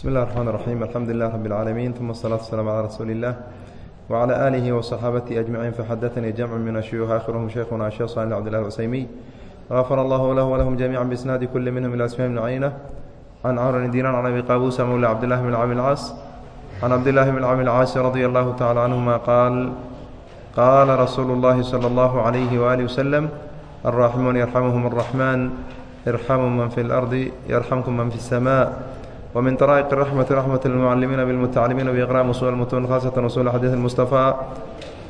بسم الله الرحمن الرحيم الحمد لله رب العالمين ثم الصلاة والسلام على رسول الله وعلى آله وصحابته أجمعين فحدثني جمع من الشيوخ آخرهم شيخنا الشيخ صالح عبد الله العسيمي غفر الله له ولهم جميعا بإسناد كل منهم إلى أسماء بن عينة عن عمرو بن دينار عن أبي قابوس مولى عبد الله بن عامر العاص عن عبد الله بن عامر العاص رضي الله تعالى عنهما قال قال رسول الله صلى الله عليه وآله وسلم الراحمون يرحمهم الرحمن ارحموا من في الأرض يرحمكم من في السماء ومن طرائق الرحمة رحمة المعلمين بالمتعلمين بإقراء أصول المتون خاصة أصول حديث المصطفى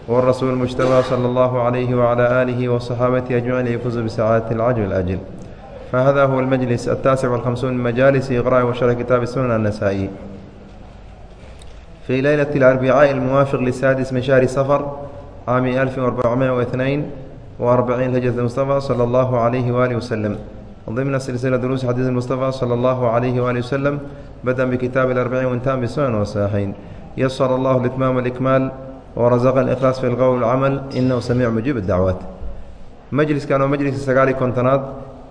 والرسول المجتبى صلى الله عليه وعلى آله وصحابته أجمعين ليفوز بسعادة العجل الأجل فهذا هو المجلس التاسع والخمسون من مجالس إقراء وشرح كتاب السنن النسائي في ليلة الأربعاء الموافق للسادس من شهر صفر عام 1442 هجرة المصطفى صلى الله عليه وآله وسلم ضمن سلسلة دروس حديث المصطفى صلى الله عليه وآله وسلم بدأ بكتاب الأربعين وانتهى بسنن والصحيحين يسر الله الإتمام والإكمال ورزق الإخلاص في القول والعمل إنه سميع مجيب الدعوات مجلس كان مجلس سقالي كونتناد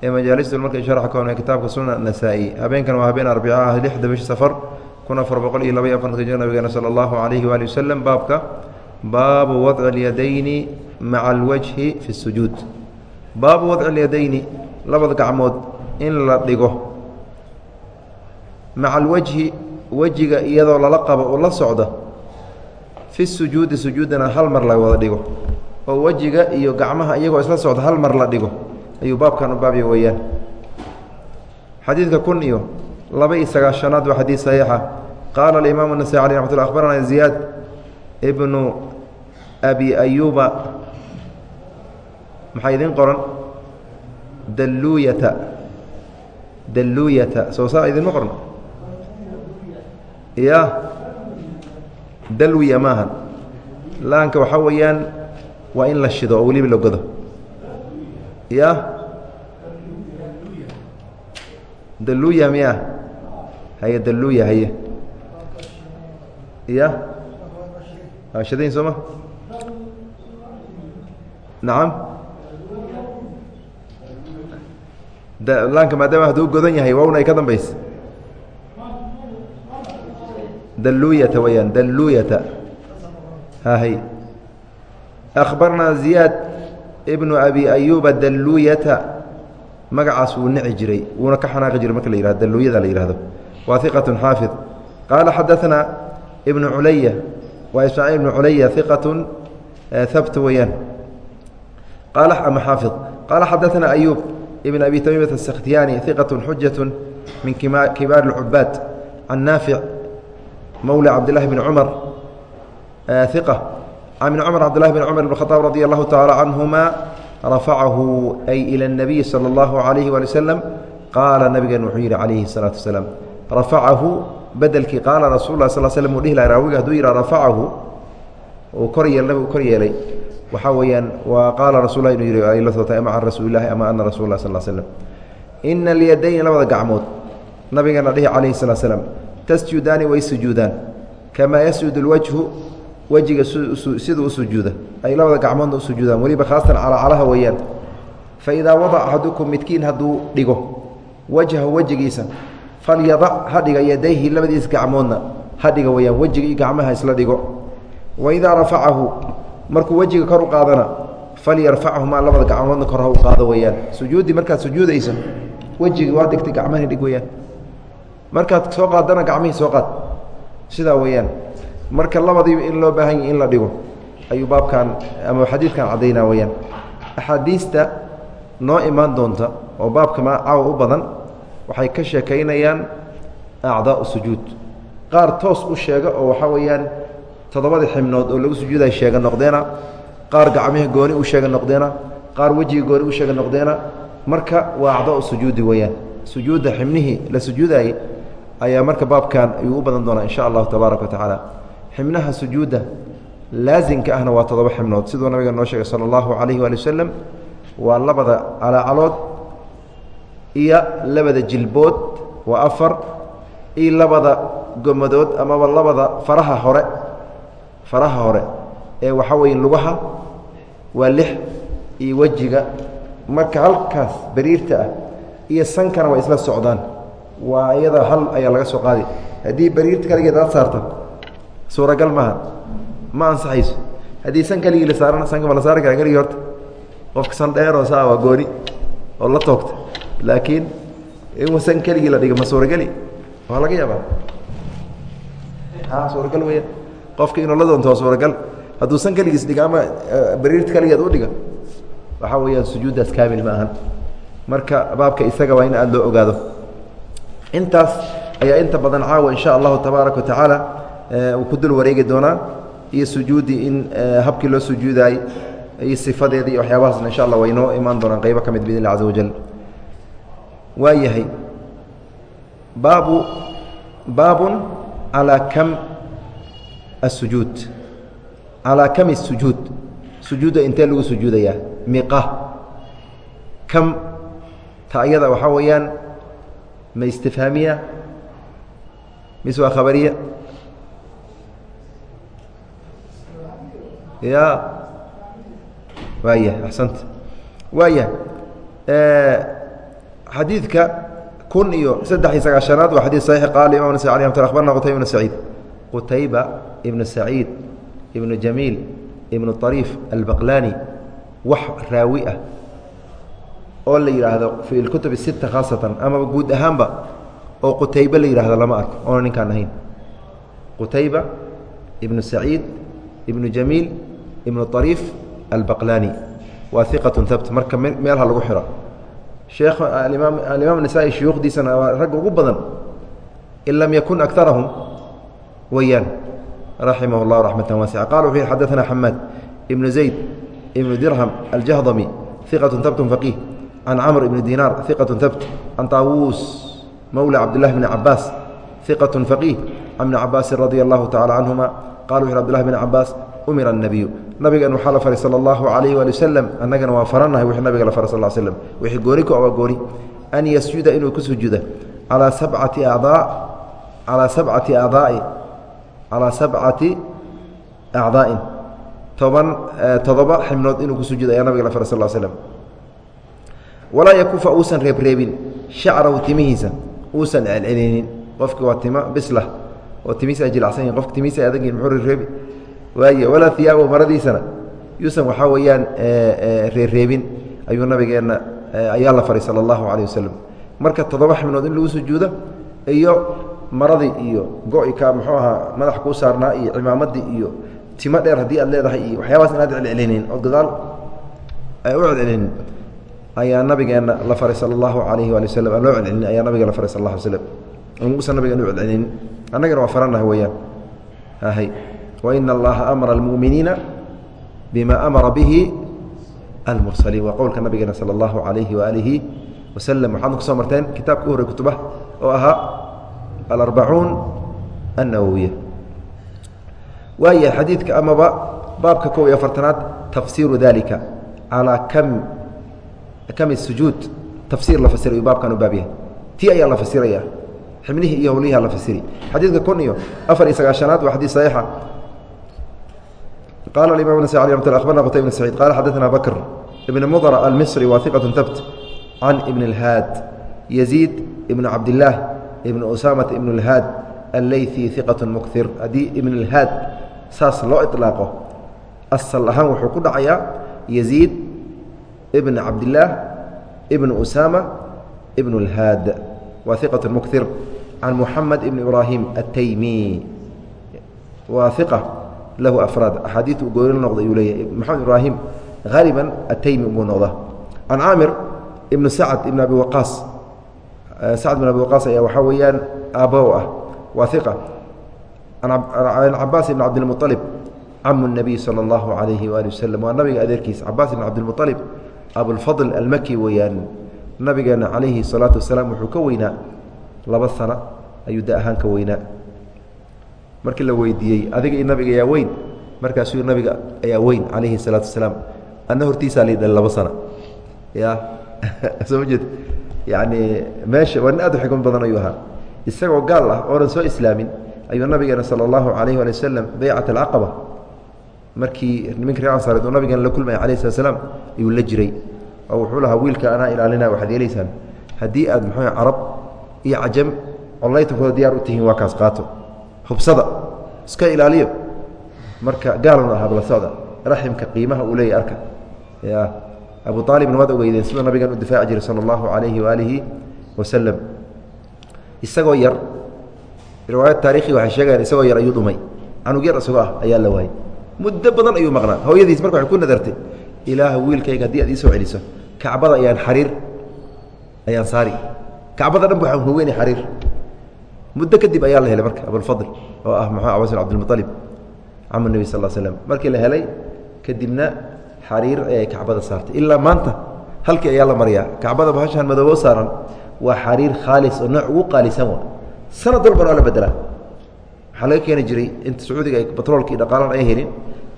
ee majaalista markay sharxa koona kitaabka sunan nasaa-i habeenkan waa habeen arbica ah lixda bish safar kun afar boqol iyo laba iyo afartanka jir nabigeena sala allahu calayhi waali wasalam baabka baabu wadci اlyadayni maca alwajhi fi اsujuud baabu wadci اlyadayni labada gacmood in la dhigo. Maca alwajhi wejiga iyadoo lala qabo u la socda fi sujuudi sujuudina hal mar la wada dhigo. Oo wejiga iyo gacmaha iyagoo isla socda hal mar la dhigo. Ayuu baabkan u baabya weeyaan. Xadiidka kun iyo laba iyo sagaashanaad waa xadiid saxiixa. Qaala alimaamu nasai aleh raxmat lla akhbarana ziyaad ibnu abi ayuuba maxaa idin qoran? Dalluyata. Dalluyata. Soo saa idinma qoran ya dalwiya maaha laanka waxaa weeyaan waa in la shido oo weliba la godo. Ya daluya miya. Haye daluya haye ya shadayn soo ma? Nacam laanka maadaama hadduu godan yahay waawna ay ka dambaysa. Daluyata weyaan daluyata hahay akhbarnaa ziyaad ibnu abi ayuba dalluyata magacaas wuu nici jiray wuuna ka xanaaqi jiray marka la yihahdo dalluyada la yihahdo waa iqatun xaafid. Qaala xadaanaa ibnu culaya waa ismaaciil ibnu culaya iqatun habt weeyaan qaala ama xaafid. Qaala xadaanaa ayub ibn abi tamiimata asakhtiyaani iqatun xujatu min kibaar اlcubaad can naafic mowla cabdillahi bni cumar iqa can ibni cumar cabdillahi bn cumar bn khaaab radi allahu tacaala canhuma rafacahu ay ila اnabiyi salى اllahu alayhi waali waslem qaala nabigeen wuxuu yidhi calayhi الsalaatu wasalaam rafacahu bedelkii qaala rasul lah sal slm uu dhihi laha raawiga haduu yidhah rafacahu uu kor yeel nabigu kor yeelay waxaa weeyaan waa qaala rasul lah inuu yidhi ay la sootay ama can rasuulilahi ama ana rasul lah sal l slm ina alyadayni labada gacmood nabigeena dhihi calayhi sala slam tasjudaani way sujuudaan kamaa yasjudu lwajhu wejiga siduu u sujuuda. Ay labada gacmoodna u weliba khaasatan calacalaha weeyaan fa idaa wadac axadukum midkiin hadduu dhigo wajhahu wejigiisa falyadac ha dhiga yadayhi labadiis gacmoodna ha dhiga weyaan wejiga iyo gacmaha isla dhigo. Wa idaa rafacahu markuu wejiga kor u qaadana falyarfachumaa labada gacmoodna kor ha u qaado weyaan sujuuddii markaad sujuudayso wejigii waa dhigtay gacmahani dhig weyaan markaad soo qaadana gacmihii soo qaad. Sidaa weeyaan. Marka labadiiba in loo baahan yahi in la dhigo ayuu baabkan ama xadiidkan caddaynaa weyaan axaadiista noo imaan doonta oo baabka ma caawa u badan waxay ka sheekaynayaan acdaau sujuud. Qaar toos u sheega oo waxaa weeyaan toddobadii xibnood oo lagu sujuuday sheega noqdeena qaar gacmihi gooni u sheega noqdeena qaar wejiga gooni u sheega noqdeena marka waa acdaau sujuudi weeyaan. Sujuudda xibnihii la sujuudayey ayaa marka baabkan ayuu u badan doonaa insha allahu tabaaraka wa tacaala. Xibnaha sujuudda laasimka ahna waa toddoba xibnood. Siduu nabiga noo sheegay sala allahu calayhi waali wasalam waa labada calaacalood iyo labada jilbood waa afar iyo labada gomadood amaba labada faraha hore faraha hore ee waxaa weeye lugaha waa lix iyo wejiga. Marka halkaas bariirta ah iyo sankana waa isla socdaan. Waa iyada hal ayaa laga soo qaadi. Haddii bariirta kaligeed aad saarto suuragal maaha. Ma ansaxayso. Haddii san keligii la saaran sanka ma la saari kara keligii horta. Qofka san dheeroo saa waa gooni oo la toogta. Laakiin in san keligii la dhigo ma suurageli waa laga yaabaa. A suuragal weya qofka inuu la doonto waa suuragal. Hadduu san keligiis dhiga ama bariirta keligeed u dhiga waxaa weeyaan sujuuddaas kaamil ma ahan. Marka baabka isaga waa in aada loo ogaado. Intaas ayaa inta badan caawa insha allahu tabaaraka wa tacaala uu ku dul wareegi doonaa iyo sujuuddii in habkii loo sujuudaay iyo sifadeeda iyo waxyaabahaasna insha allah inoo imaan doonaan qaybo ka mid biidn illah caza wajal waa yahay baabu baabun calaa kam asujuud calaa kami sujuud sujuudda intee lagu sujuudayaa miqa kam ta ayada waxaa weeyaan ma istifhaamiya mise waa khabariya ya waaya axsanta waaya xadiidka kun iyo saddex iyo sagaashanaad waa xadid saxiix qaala imam nas alي mt abarna qutayba ibn saciid qutayba ibnu saciid ibnu jamiil ibnu ariif albaqlaani wax raawi ah oo la yidhaahdo fi kutub sita khaasatan amaba guud ahaanba oo qutaybe la yidhaahdo lama arko oona ninkaan ahayn. Qutayba ibnu saciid ibnu jamiil ibnu ariif albaqlaani. Waa iqatu habt marka meelha lagu xiro. Heekh alimaam nasaa-i shuyuukhdiisana waa ragga ugu badan. In lam yakun akarahum weyaan raximah اllah raxmata waasica qala wuxuu yihi xadaثna xamaad ibnu zayd ibnu dirham aljahdami iqaة habt faqiih can camr ibni dinaar iqaة habt can taawuus mowla cabdillahi bni cabaas iqaة faqiih can bni cabaasin radia allahu tacala canhuma qala wuxu abdulahi bn cabaas umira الnabiyu nabigan waxaa la faray salى اllahu alayh wali waslm annagana waa farannahay wixii nabiga la faray sal slm wixii gooni ku waa gooni an yasjuda inuu ku sujuuda calaa sabcati acdaa calaa sabcati acdaai calaa sabcati acdaa'in toban todoba xibnood inuu ku sujuuda ayaa nabiga la faray sal slm walaa yakufa uusan reebreebin shacrahu timihiisa uusan celcelinin qofki waa tima bislah oo timihiisa ay jilacsan yihiin qofka timihiisa ay adag yihiin muxuu reebreebi waay walaa iyaabo maradiisana yuusan waxaa weeyaan reereebin ayuu nabigeenna ayaa la faray sala allahu calayh wasalam marka toddoba xibnood in lagu sujuudo iyo maradii iyo go-i ka muxuu ahaa madax kuu saarnaa iyo cimaamadii iyo timo dheer haddii aad leedahay iyo waxyaabaas inaad celcelinin ood gadaal u celcelinin ayaa nabigeenna la faray sala allahu calayhi waali wasalam aan loo celcelinin ayaa nabiga la faray sal alla alay slam usan nabigan u celcelinin annagana waa farannahay weeyaan. Hay. Waina allaha amara almu'miniina bima amara bihi almursaliin. Waa qowlka nabigeena sala allahu calayhi waaalihi wasalam waxaadna ku soo marteen kitaabka u horey kutubah oo ahaa alarbacuun annawowiya waayahay xadiidka amaba baabka kow iyo afartanaad tafsiiru dalika calaa kam kam sujuud tafsiir la fasirayu baabkan u baab yahay ti ayaa la fasiraya xibnihii iyo howlihiha la fasiri. Xadiidka kun iyo afar iyo sagaashanaad waa xadii saxiixa. Qala imam n abarna qtay bn saciid qala xadana bakr ibn mudr almisri wa iqaة habt can ibn اlhaad yaziid ibn cabdilaah ibn usaamaة ibn اlhaad allayثi iqaة mukir haddii ibn اlhaad saas loo iطlaaqo asal ahaan wuxuu ku dhacayaa yaziid ibn cabdilaah ibn usaama ibn اlhaad wa iqaة mukir can muxamed ibn ibrahim الtaymi wa iqa lahu afraad axaadiid uu gooni la noqda ayuu leeyahay maxamed ibraahim haaliban ataymi buu noqdaa can caamir ibnu sacad ibn abi waqaas sacd ibn abi waqaas ayaa waxaa weeyaan aabbow ah. Waa iqa can cabaas ibn cabdilmualib camu nabiy sala allahu calayhi waali wasalam waa nabiga adeerkiisa. Cabaas ibn cabdilmualib abulfadl almaki weeyaan. Nabigeena calayhi salaatu wasalaam wuxuu ka weynaa. Laba sana ayuu da ahaan ka weynaa. Markii la weydiiyey adiga iyo nabiga ayaa weyn. Markaasuu nabiga ayaa weyn calayhi salaatu wasalaam anna hortiisaa la dhal laba sana. Ya soo ma jeed yacni meesha waa nin aad u xikmad badan ayuu ahaa. Isagoo gaal ah oonan soo islaamin ayuu nabigeena sala allahu calayhi waali wasalam baycat alcaqaba markii niminka reer ansaareed uu nabigeena la kulmaya alayh slat slaam ayuu la jiray. Oo wuxuu lahaa wiilka anaa ilaalina waxaad yeelaysaan. Haddii aad muxuu carab iyo cajam collaytankooda diyaar u tihiin waa kaas qaato. Hubsada iska ilaaliyo. Marka gaalun ahaa bala socda. Raximka qiimaha uu leeyahy arka. Ya abu aalibna waad ogeydeen siduu nabigan u difaaci jiray sala allahu calayhi waalihi wasalam isagoo yar riwaayad taarikhi waxay sheegayaan isagoo yar ayuu dhumay. Canug yar isagoo ah ayaa la waayey muddo badan ayuu maqnaa. Hooyadiis marka waxay ku nadartay ilaah wiilkayga haddii aad ii celiso kacbada ayaan xariir ayaan saari. Kacbada dhan waxaan hogeyna xariir. Muddo kadib ayaa la helay marka abulfadl oo ah muxuu abbas bin abdilmualib camu nebi sal slam markii la helay kadibna xariir ayay kacbada saartay. Ilaa maanta halkii ayaa la maryaa kacbada bahashaan madoobo saaran waa xariir khaalis oo nooc ugu qaalisan wa sanad walban waa la bedelaa waxaa laga keeni jiray inta sacuudiga ay batroolka iyo dhaqaalan ay helin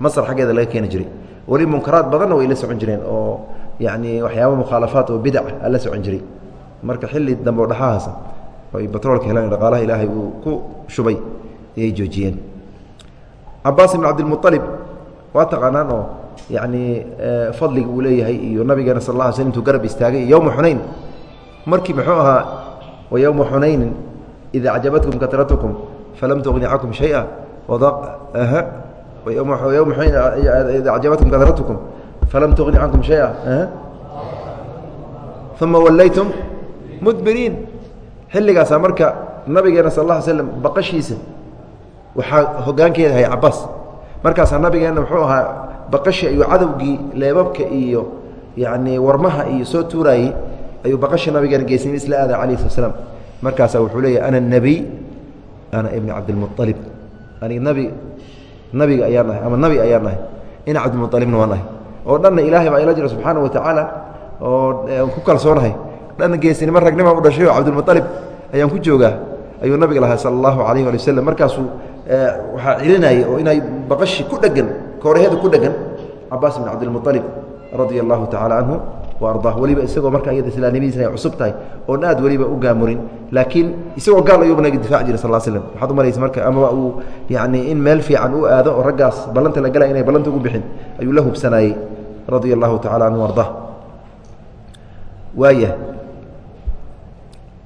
masar xaggeeda laga keeni jiray. Weli munkaraad badanna way la socon jireen oo yacni waxyaaba mukhaalafaat oo bidac a la socon jiray. Marka xilli dambe oo dhaxahaasa ay batroolka helaan dhaqaalaha ilaahay uu ku shubay ayay joojiyeen. Cabaas ibn cabdilmualib waa taqaanaan oo yacni fadliga uu leeyahay iyo nabigeena sal alay slm intuu garab istaagay yowma xunayn markii muxuu ahaa wa yowma xunaynin ida acjabatkum katratukum falam tugni cankum shaya ida acjabatkum katratukum falam tugni cankum shaya. Uma wallaytum mudbiriin. Xilligaasaa marka nabigeena sal alla ly slam baqashiisa waxaa hogaankeeda hay cabaas markaasaa nabigeenna muxuu ahaa baqashi ayuu cadowgii leebabka iyo yacni warmaha iyo soo tuuraayey ayuu baqashi nabigeena geesnimo isla aada calayh slat slam markaasaa wuxuu leeyahy ana nebiy ana ibni cabdilmualib anig nabi nabiga ayaan nahay ama nabi ayaan nahay. Ina cabdilmualibna waan nahay. Oo dhanna ilaahay baa ila jira subxaana wa tacaala oo ku kalsoonahay. Dhanna geesnimo ragnima u dhashay oo cabdilmualib ayaan ku joogaa. Ayuu nabiga lahaa sala allahu calayh ali waslem markaasuu waxaa celinayay oo inay baqashi ku dhegan kooraheeda ku dhegan cabaas bin cabdilmualib radia allahu tacala canhu wa ardaa weliba isagoo marka iyada islaamnimadiisa ay cusub tahay oon aad weliba u gaamurin laakiin isagoo gaal ayuuba naga difaci jiray sal slm waxaad u maraysa marka amaba uu yacni in meel fiican u aado oo raggaas ballanta la galaya inay ballanta ugu bixin ayuu la hubsanaayey radia allahu tacala canhu ardaa waaya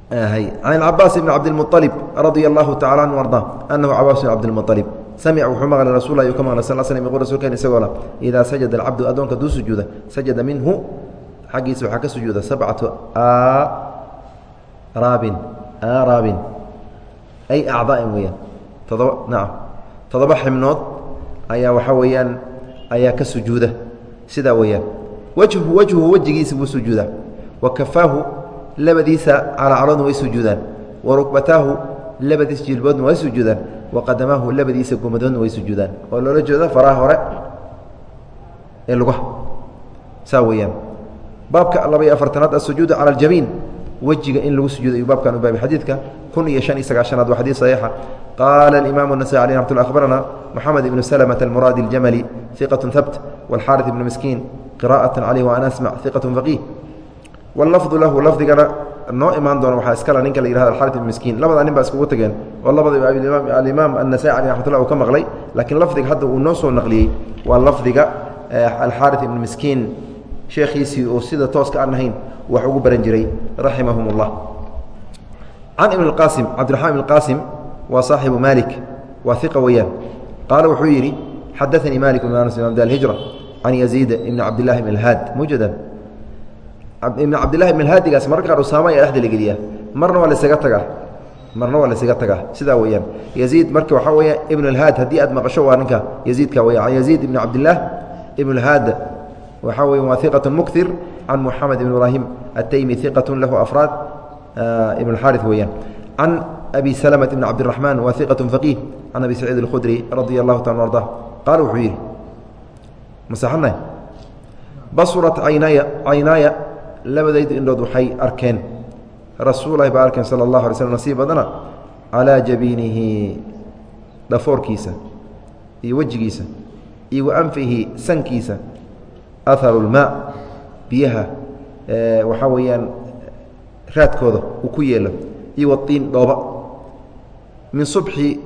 can cabaas bn cabdilmualib radia allahu tacala anhu arda anahu cabaas bn cabdilmualib samica wuxuu maqlay rasul ayuu ka maqlay sal slm yqul rasulkeen isagoo idaa sajada alcabdu addoonka duu sujuuda sajada minhu xaggiisa waxaa ka sujuuda sabcatu aaraabin aaraabin ay acdaa'in weeyaan. Todoba nacam toddoba xibnood ayaa waxaa weeyaan ayaa ka sujuuda. Sidaa weeyaan. Wajhu wajhu wejigiisa buu sujuudaa. Wa kafaahu labadiisa calacaloodna way sujuudaan. Wa rukbataahu labadiisa jilboodna way sujuudaan wa qadamaahu labadiisa gumadoodna way sujuudaan oo loola jeedo faraha hore ee lugaha saa weeyaan baabka laba iyo afartanaad asujuudu cala aljamiin wejiga in lagu sujuuda ayuu baabkan u baabay xadiidka kun iyo shan iyo sagaashanaad waa xadiid saxiixa qaala alimaamu الnasaي alي raxmat lla akhbarana moxamed ibnu slmة almuraadi اljamali iqaة habt wاlxaariث ibnu miskiin qira'aة calيh waan asmc iqaة faqiih wlafdu lahu lafdigana noo imaan doona waxaa iskala ninka la yihahdo alxarit ibn miskiin. Labada nin baa iskugu tageen oo labadaba alimaam annasai aleh raxmatullah uu ka maqlay laakiin lafdiga hadda uu noo soo naqliyey waa lafdiga alxarit ibn sheekhiisii oo sida tooska aan wax ugu baran jiray raximahum اllah can ibn اqaasim cabdiraxmaan ibn qaasim waa saaxibu malik waa iqa weeyaan. Qaala wuxuu yidhi xadaanii malik bn anas imam alhijra can yaziid ibni cabdillahi bn alhaad. Mujadan ibn cabdillahi ibn haadigaas mararka qaar usaama ayaa dhexda la geliyaa. Marna waa laysaga tagaa. Marna waa laysaga tagaa. Sidaa weeyaan. Yaziid marka waxaa weeya ibn haddii aad maqasho waa ninka yaziidka weya yaziid ibn cabdillaah ibn alhaad. Waxaa weya muktir can muxamed ibn ibraahim ataymi iqatu lahu afraad ibn alxaari weeyaan. Can abi salmt ibn cabdiraxmaan waa faqiih can abi saciid alkhudri radia allahu taala arda qaala wuxuu yidhi masaxanahay basurat caynaaya labadaydu indhood waxay arkeen. Rasuulahi baa arkeen sala allahu alay slm nasiib badana calaa jabiinihi dhafoorkiisa iyo wejigiisa iyo wa anfihi sankiisa aharu lmaa biyaha waxaa weeyaan raadkooda uu ku yeelo iyo watiin dhooba. Min subxi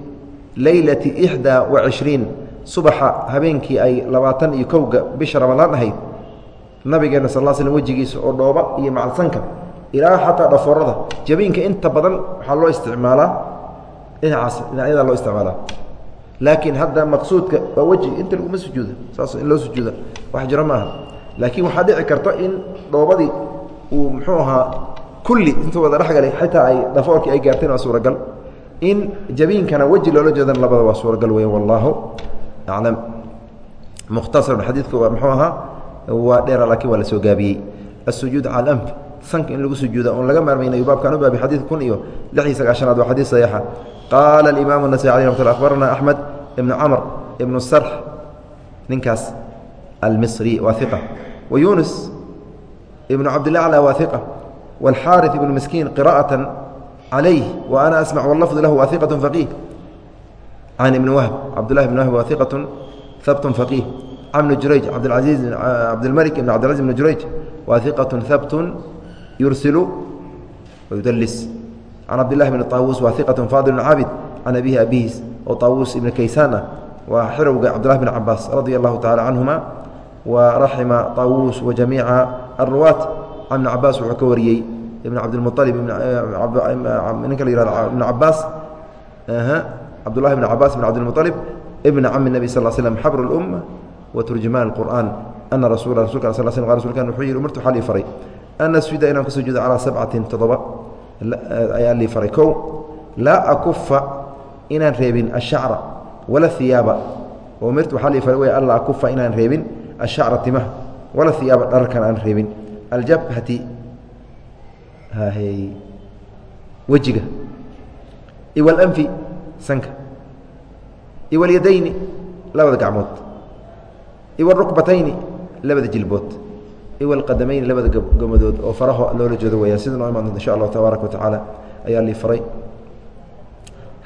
leylati ixdaa wa cishriin subaxa habeenkii ay labaatan iyo kowga bisha ramadaan ahayd nabigeena sal l slm wejigiisa oo dhooba iyo macalsanka ilaa xataa dhafoorada jabiinka inta badan waxaa loo isticmaalaa dhinacaas dhinacyadaa loo isticmaalaa. Laakiin hadda maqsuudka waa weji inta laguma sujuuda saas in loo sujuuda wax jiro maaha. Laakiin waxaa dhici karta in dhoobadii uu muxuu ahaa kulli intuu wada dhexgalay xitaa ay dhafoorkii ay gaarteen waa suuragal. In jabiinkana weji loola jeedana labada waa suuragal weya wallaahu aclam. Mukhtasarun xadiidku waa muxuu ahaa waa dheera laakiin waa la soo gaabiyey الsujuud calى اأnf sanka in lagu sujuuda oon laga maarmaynayo baabkan u baabi xadiid kun iyo lix iyo sagaashanaad waa xadiid صaxiixa qaala الimaam النasي alي mat akhbarana أxmed ibnu camr ibnu sarx ninkaas almisri waa iqa wa yunus ibnu cabdilaclى waa iqa wاlxaariث ibnu miskiin qira'aة calayh wa ana asmc wاlafظ lahu waa iqaة faqiih can ibni wahb cabdulahi bn wahb waa iqaة habt faqiih can bni jurayj cabdilaiiz cabdilmalik ibn cabdilcaziz bn jurayj waa iqaة habt yursilu wayudlis can cabdilahi bn طaawuus waa iqaة faadil caabid can abihi abihiis oo طaawuus ibn kaysaan ah waa xirowga cabdillahi bn cabaas radia allahu tacala canhuma wa raxima طaawuus wa jamiica aruwaat can ibn cabaas wuxuu ka wariyey ibn cabdilmualib ninka la yihahdo ibn cabaas cabdullahi bn cabaas bn cabdilmualib ibn cami nebi sal slm xabr اlumma wa turjumaan اlqur'an ana rasul rasulka sl sl rsulkan wuxuu yihi umirtu waxaa lii faray an asjuda inaan ku sujuudo calaa sabcatin toddoba ayaa lii faray kow laa akufa inaan reebin ashacra wala hiyaaba umirtu waxaa lii faray wey alla akufa inaan reebin ashacra timaha wala hiyaaba dhararkan aan reebin aljabhati wejiga iwalanfi sanka iwalyadayni labada gacmood iwalrukbatayni labada jilbood. Iwalqadamayni labada gomadood oo faraho loola jeedo weya sida noo imaan doonta insha allahu tabaaraka watacaala ayaa lii faray.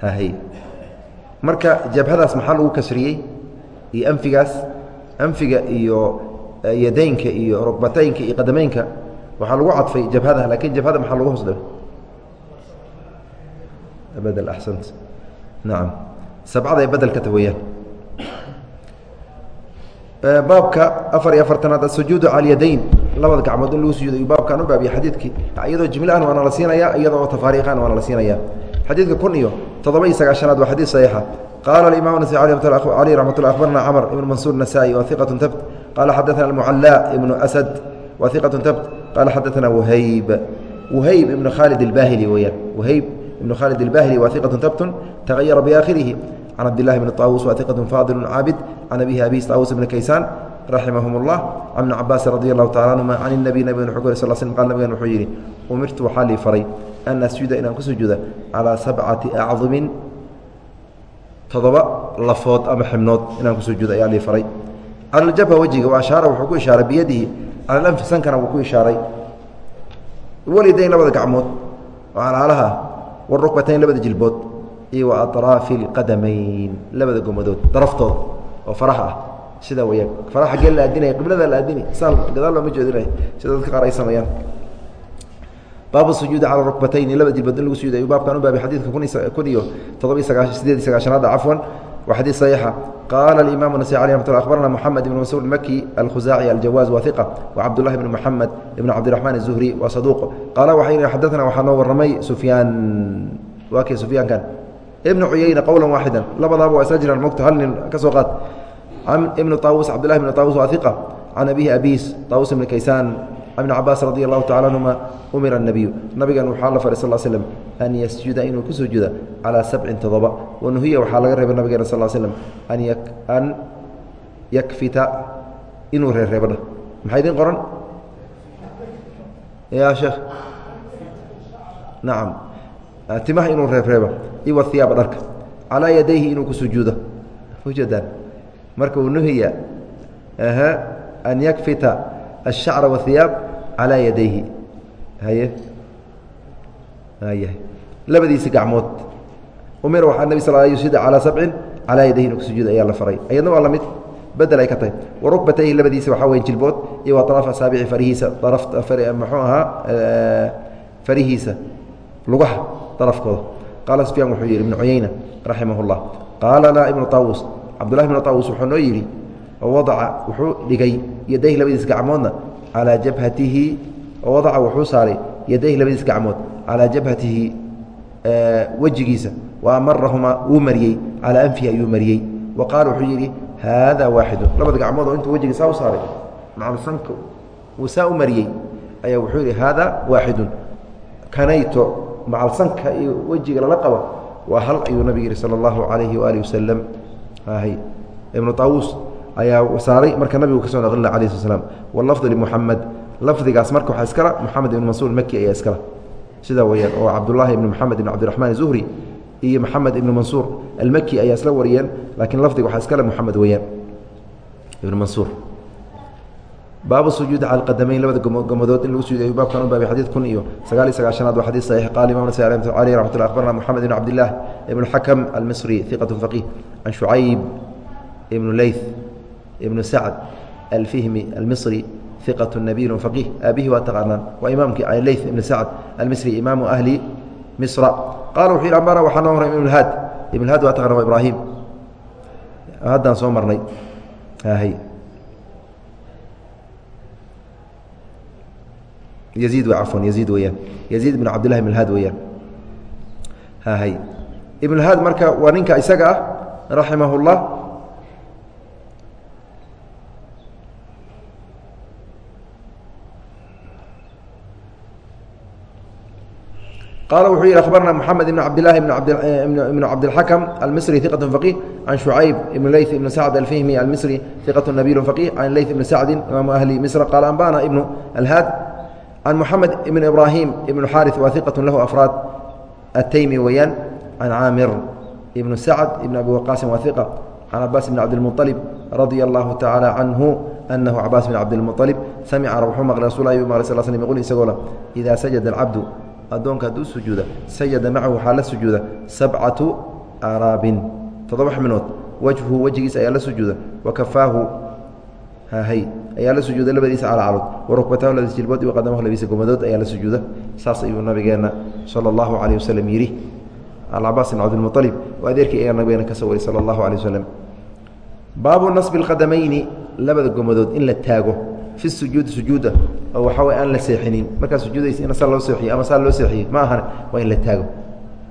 Hahay marka jabhadaas maxaa lagu kasriyey? Iyo anfigaas anfiga iyo yadaynka iyo rukbataynka iyo qadameynka waxaa lagu cadfay jabhada laakiin jabhada maxaa lagu hoos dhigay badel axsant nacam sabcaday bedel ka ta weeyaan baabka afar iyo afartanaad asujuud al labada gacmood in lagu sujuuday baabkaan u baabiyey xadiidkii. Iyadoo jimlaan waana la siinaya iyadoo tafaariiqan waana la siinaya xadiidka kun iyo toddoba iyo sagaashanaad waa xadiid saxiixa. Qaala alimaam nasai caleyh raxmat ullah akhbarna camar ibnu mansuur nasaa-i wa hiqatun tabt qaala xaddaana almucallaa ibnu asad wa hiqatun tabt qaala xaddaana wahayb wahayb ibnu khaalid ilbaahili weeyaan wahayb ibnu khaalid ilbaahili wa hiqatun tabtun tagayara biaakhirihi can cabdillahi bni طaawuus wa iqat faadil caabid can abihi abis طaawuus bni kaysaan raximahum اllah can ibni cabaasin radi allahu tacala anhuma can الnabiy nabig wuxuu kor sal slm qal nabigan wuxuu yidhi umirtu waxaa lii faray an asjuda inaan ku sujuuda calىa sabcati acdumin toddoba lafood ama xibnood inaan ku sujuuda ayaa lii faray cala ljabha wejiga wa ashaara wuxuu ku ishaaray biyadihi cala lanfi sankana wuu ku ishaaray walidayn labada gacmood oo calaalaha warukbatayn labada jilbood iyo wa aطraafi اlqadamayn labada gomadood daraftooda oo faraha ah sidaa weyaan faraha xaggee la aadinaya qiblada la aadini saal gadaal looma jeedinay sida dadka qaar ay sameeyaan baabu sujuudi cala rukbatayni laba jilbood in lagu sujuuday ayuu baabkan u baabay xadiidka kun iyo toddoba iyo sagaa sideed iyo sagaashanaada cafwan waa xadiid saxiixa qaala alimamu nasai alي ramat lla akhbarana moxamed ibn mansuur maki alkhuzaaci aljawaaz wa iqa wa cabdullahi bn moxamed ibn cabdiraxmaan الzuhri wa saduuq qaala waxay yihi xadaثna waxaa noo warramay sufyaan waa kee sufyaankan ibn cuyeyna qowla waaxida labadaaba waa isla jiraan mogto hal nin ka soo qaad. Ibnu taawus cabdillahi bn taawus waa iqa can abihi abiis taawus ibn kaysaan. Ibn cabaas radi allahu tacala anhuma umira الnabiyu nabigan waxaa la faray sal l slm an yasjuda inuu ku sujuda calaa sabcin todoba wanuhiya waxaa laga reebay nabigeena sal slam an yakfita inuu reereebadha maxaa idin qoran? Ya sheekh. Nacam timaha inuu reebreeba iwa hiyaaba dharka calaa yadayhi inuu ku sujuudo ujeedaan marka unuhiya an yakfita الشhacر والثiyaab calىa yadayhi haye yahay labadiisi gacmood umir waxaa nebi sal yusida calىa sabcin calaa yadayhi inu kusujuud ayaa la faray ayadna waa la mid bedel ay ka tahay warukbatayhi labadiisa waxaa weya jilbood iyo waa طaraf asaabici farihiisa muxuu ahaa farihiisa lugaha darafkooda qaala sufyaan wuxuu yidhi ibnu cuyeyna raximah اllah qaala laa ibnu taawus cabdullahi ibnu taawus wuxuu noo yidhi wadaca wuxuu dhigay yadayh labadiis gacmoodna calaa jabhatihi wadaca wuxuu saaray yadayh labadiis gacmood calaa jabhatihi wejigiisa wa wuu mariyey calaa anfihi ayuu mariyey wa qaala wuxuu yidhi haada waaxidu labada gacmood oo intuu wejigii saa u saaray macamsanka wuu saa u mariyey ayaa wuxuu yidhi haada waaxidun kanayto macalsanka iyo wejiga lala qabo waa hal ayuu nabig yihi sal اllahu alayhi waali wasalam ibnu awus ayaa saaray marka nabigu ka soo naqlila ala sl slam limuxamed lafdigaas marka waxaa iskala moxamed ibn mansuur maki ayaa iskala. Sida weyaan oo cabdulaahi ibni moxamed ibn cabdiraxmaan zuhri iyo moxamed ibnu mansuur almaki ayaa isla wariyeen laakiin lafdiga waxaa iskale moxamed weyaan ibn mansuur baabu sujuudi cala qadamayn labada gomadood in lagu sujuuday baabkan u baabay xadiid kun iyo sagaal iyo sagaashanaad. Waa xadiid saxiix. Qaala imam nasai aleyh raxmat llah akhbarna moxamed ibn cabdillaah ibn xakam almisri iqat faqih can shucayb ibnu leyth ibnu sacd alfihmi almisri iqat nabiyu faqih. Aabihi waa taqaanaan. Waa imaamkii leyth ibn sacd almisri imaamu ahli misra. Qala wuxuu yidhi ambana waxaa noo horay ibn haad ibn haad waa taqana waa ibraahim. Haddaan soo marnay yid afan yaiid weyaan yaziid ibn cabdillahi ibn weyaan hahay ibnhaad marka waa ninka isaga ah raximah qaala wuxuu yidhi abarna mxamed ibn cabdilahi ibn cabdilxakm eh, almisri iqat faqih can shucayb ibn ley ibn sacd alfihmi almisri iqat nabiy faqih can ley ibn sacdi imaamu ahli misra qaala anbana ibnu alhaad can moxamed ibn ibraahim ibnu xari waaiqat lahu afraad ataymi weyaan can caamir ibnu sacd ibn abi waqaasin waaiqa can cabaas bn cabdilmualib radia allahu tacaala canhu anahu cabaas bn cabdilmualib samica wuxuu maqlay rasul sal sl yqul isagoo la idaa sajada alcabdu addoonka hadduu sujuuda sajada macahu waxaa la sujuuda sabcatu araabin toddoba xubnood wejhu wejigiisa ayaa la sujuuda wa kafaahu hay. Ayaa la sujuuda labadiisa calacalood warukbatahu labadiis jilbood iyo qadamahu labadiisa gomadood ayaa la sujuuda. Saas ayuu nabigeenna sala allahu calayh wasalam yidhi alcabaas ibn cabdilmualib oo adeerkii ayaa nabigeena ka soo wariy sala allahu calay wasalam baabu nasbi alqadamayni labada gomadood in la taago. Fi sujuudi sujuuda. Oo waxaa way aan la seexinin. Markaa sujuudaysa in saa loo seexiyo ama saa loo seexiyey ma ahan waa in la taago.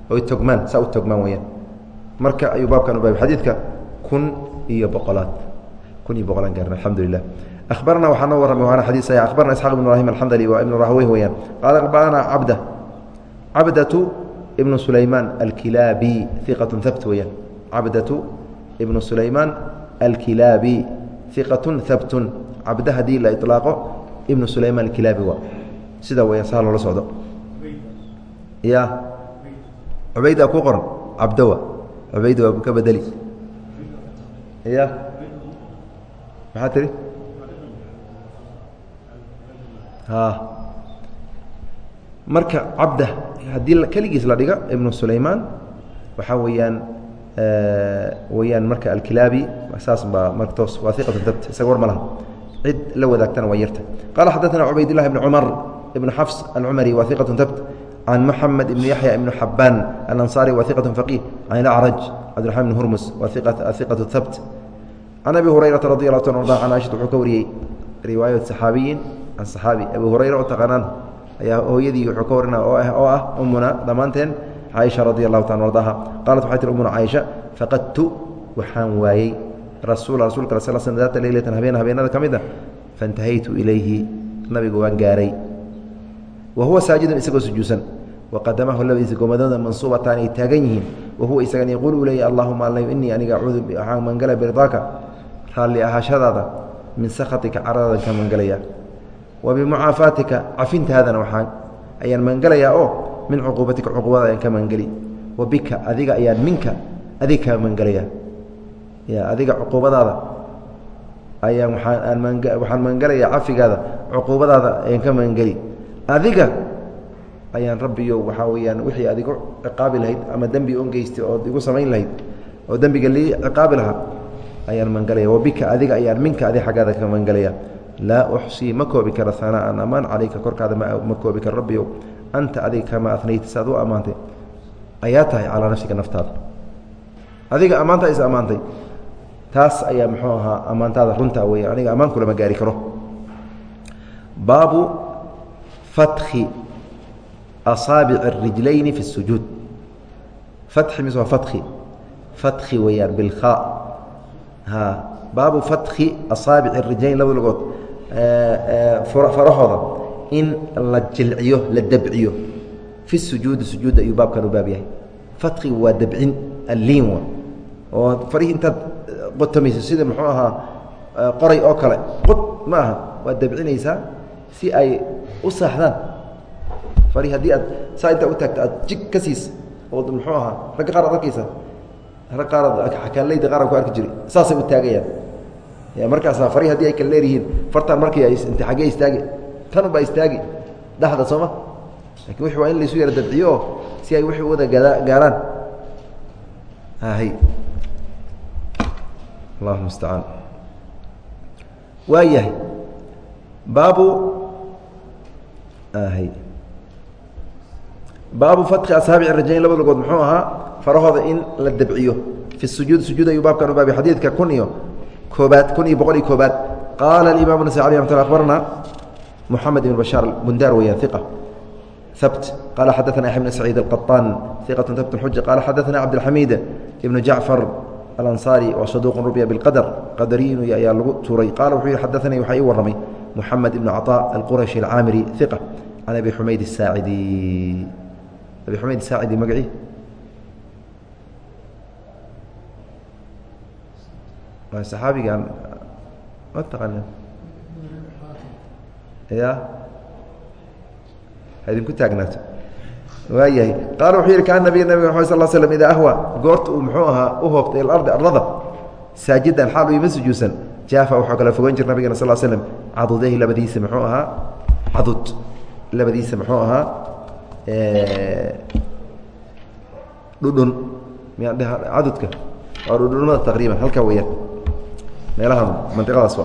Oy togmaan saa u togmaan weyaan marka ayuu baabkan u baabay. Xadiidka kun iyo boqolaad kun iyo boqolaan gaarna alxamdulilah abarna waxaa noo warramay waana xadiis saxiix. Akhbarna isxaaq ibn ibrahim alxandali waa ibnu rahweyh weeyaan. Qaala akhbarana cabda cabdatu ibnu sulaymaan alkilaabi iqatun habt weeyaan. Cabdatu ibnu sulaymaan alkilaabi iqatun habtun cabda haddii la ilaaqo ibnu sulaymaan alkilaabi waa. Sida weyaan saa loola socdo. Ya. Cubayda ku qoran. Cabdowa cubayda waa ka bedeli. Ya maxaa tiri? Marka cabda haddii keligiis la dhiga ibnu sulaymaan waxaa weeyaan weyaan marka alkilaabi saas baa marka toos waa iqatu dabt isaga war ma cid la wadaagtana waa yarta. Qaala xadaثana cubaydillahi ibn cumar ibn xafs alcumari waa iqatu dabt can moxamed ibn yaxya ibn xabaan alanصari waa iqatu faqih can ilacraj cabdiraxman ibn hurmus waa iqatu habt can abi hurayrata radi allah ta arda aishata wuxuu ka wariyey riwaayat saxaabiyin can saxaabi abu hurayra oo taqaanaan ayaa hooyadii wuxuu ka warina oo ah umuna dhammaanteen caaisha radi allahu taala ardaha qaalat waxay tir umuna caaisha faqadtu waxaan waayey rasuula rasulka sal sl daata leylatan habeen habeenada ka mid a faintahaytu ilayhi nabigu waan gaaray wa huwa saajidun isagoo sujuudsan waqadamahu labadiisa gomadooda mansuubataan ay taagan yihiin wahuwa isagan yaquul uu leeya allahuma alla inii aniga acuudu waxaan mangala birdaaka raalli ahaashadaada min sakhatika caradadan ka mangelaya wa bimucaafaatika cafintaadana waxaan ayaan mangelayaa oo min cuquubatika cuquubada ayaan ka mangeli wa bika adiga ayaan minka adiga kaa mangelayaa ya adiga cuquubadaada ayaan waaan waxaan mangelayaa cafigaada cuquubadaada ayaan ka mangeli adiga ayaan rabbiyo waxaa weyaan wixii aad igu ciqaabi lahayd ama dembi on ood igu samayn lahayd oo dembiga lii ciqaabi lahaa ayaan magangalaya wabika adiga ayaan minka adig aggaada ka magangalaya laa uxsii ma koobi karo sanaan ammaan calayka. Korkaada ma koobi karo rabbiyo. Anta adiga kamaa anayta si u ammaantay. Ayaa tahay calaa nafsiga naftaada. Adiga ammaanta is ammaantay. Taas ayaa muxuu ahaa ammaantaada runtaa wey aniga ammaan kulama gaari karo. Baabu fatxi asaabic اrijlayni fi اsujuud atxi mise waa atxi atxi weyaan bilkhaa baabu fatki asaabic الrijlayn labada lugood. Farahooda. In la jilciyo la dabciyo. Fi sujuudi sujuudda ayuu baabkan u baab yahay. Fatkigu waa dabcin alliin wa oo farihii intaad qotomayso sida muxuu ahaa qoray oo kale qod ma aha waad dabcinaysaa si ay u saaxdaan. Fari haddii aad saa intaa u taagto aad jig ka siis ood muxuu ahaa ragga qaar ad arkaysa rag qaar xakaaleyda qaar ku arki saasay u taagayaan. Markaasaa fari haddii ay kala leeryihiin fartaan markii xaggee istaagi tan unbaa istaagi dhexda sooma laakiin wixi waa in laysu yara dabciyo oo si ay wixii wada gaaraan allahu mustacaan waa yahay baabu baabu fatki asaabici rajayn laba lugood muxuu ahaa farahooda in la dabciyo fi sujuud sujuud ayuu baabkan u baabay xadiidka kun iyo koobaad kun iyo boqol iyo koobaad qaala alimam nasai alي amat abarna moxamed ibn bashaar bundar weyaan iqa habt qala xadaثna yaxya bn saciid الqaطaan iqaة habt xuja qala xadaثna cabdاlxamiid ibn jacfar alanصari wa saduq rubya bاlqadr qadariyin ayaa lagu tuuray qala wuxuu yihi xadaثanii waxaa ii warramay moxamed ibn caطاء alqurashi alcaamiri iqa can abi xumayd الsaacidi abi xumayd saacidi magacii saxaabigan ma taqaana ya ha idinku taagnaato. Waayahay qaala wuxuu yihi kaan nabiga nabiga mxamed sal slm idaa ahwa. Goorta uu muxuu ahaa u hoobtay ilardi arlada saajidan xaal ima sujuudsan jaafa waxaa kala fogan jir nabigana sal slm cadudehi labadiisa muxuu ahaa cadud labadiisa muxuu ahaa dhudhun. Dheh cadudka. Waa dhudhunmada taqriiban halkaa weeyaan meelaha mandiqadaas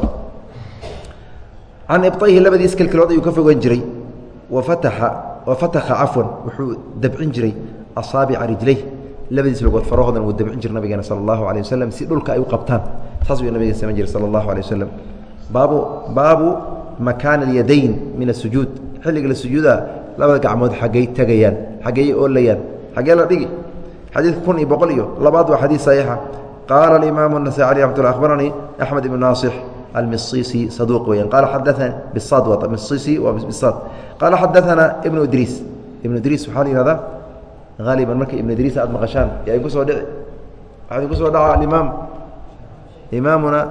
can ibطayhi labadiis kelkelood ayuu ka fogan jiray. Wafataxa wafataka cafwan wuxuu dabcin jiray asaabica rijlay labadiis logood farahoodan wuu dabcin jira nabigeena sala allahu alay wasalam si dhulka ay u qabtaan. Saas ayuu nabigen samayn jiray sala allahu alay wasalam baabu baabu makaana alyadayn min asujuud xilliga la sujuuda labada gacmood xaggay tegayaan xaggeey oolayaan xaggee la dhigi? Xadiidka kun iyo boqol iyo labaad waa xadiid saxiixa qaala alimaamu النasai alي amat lla akhbaranii axmed ibn naasix almisisi saduuq weyan qaala xadaana bisad wa misisi waa bisad qaala xadaana ibnu idriis ibnu idriis waxaa la yihahdaa haaliban marka ibnu idriis aad maqashaan yaa idinku soo dhici waxaa idinku soo dhaca alimaam imaamuna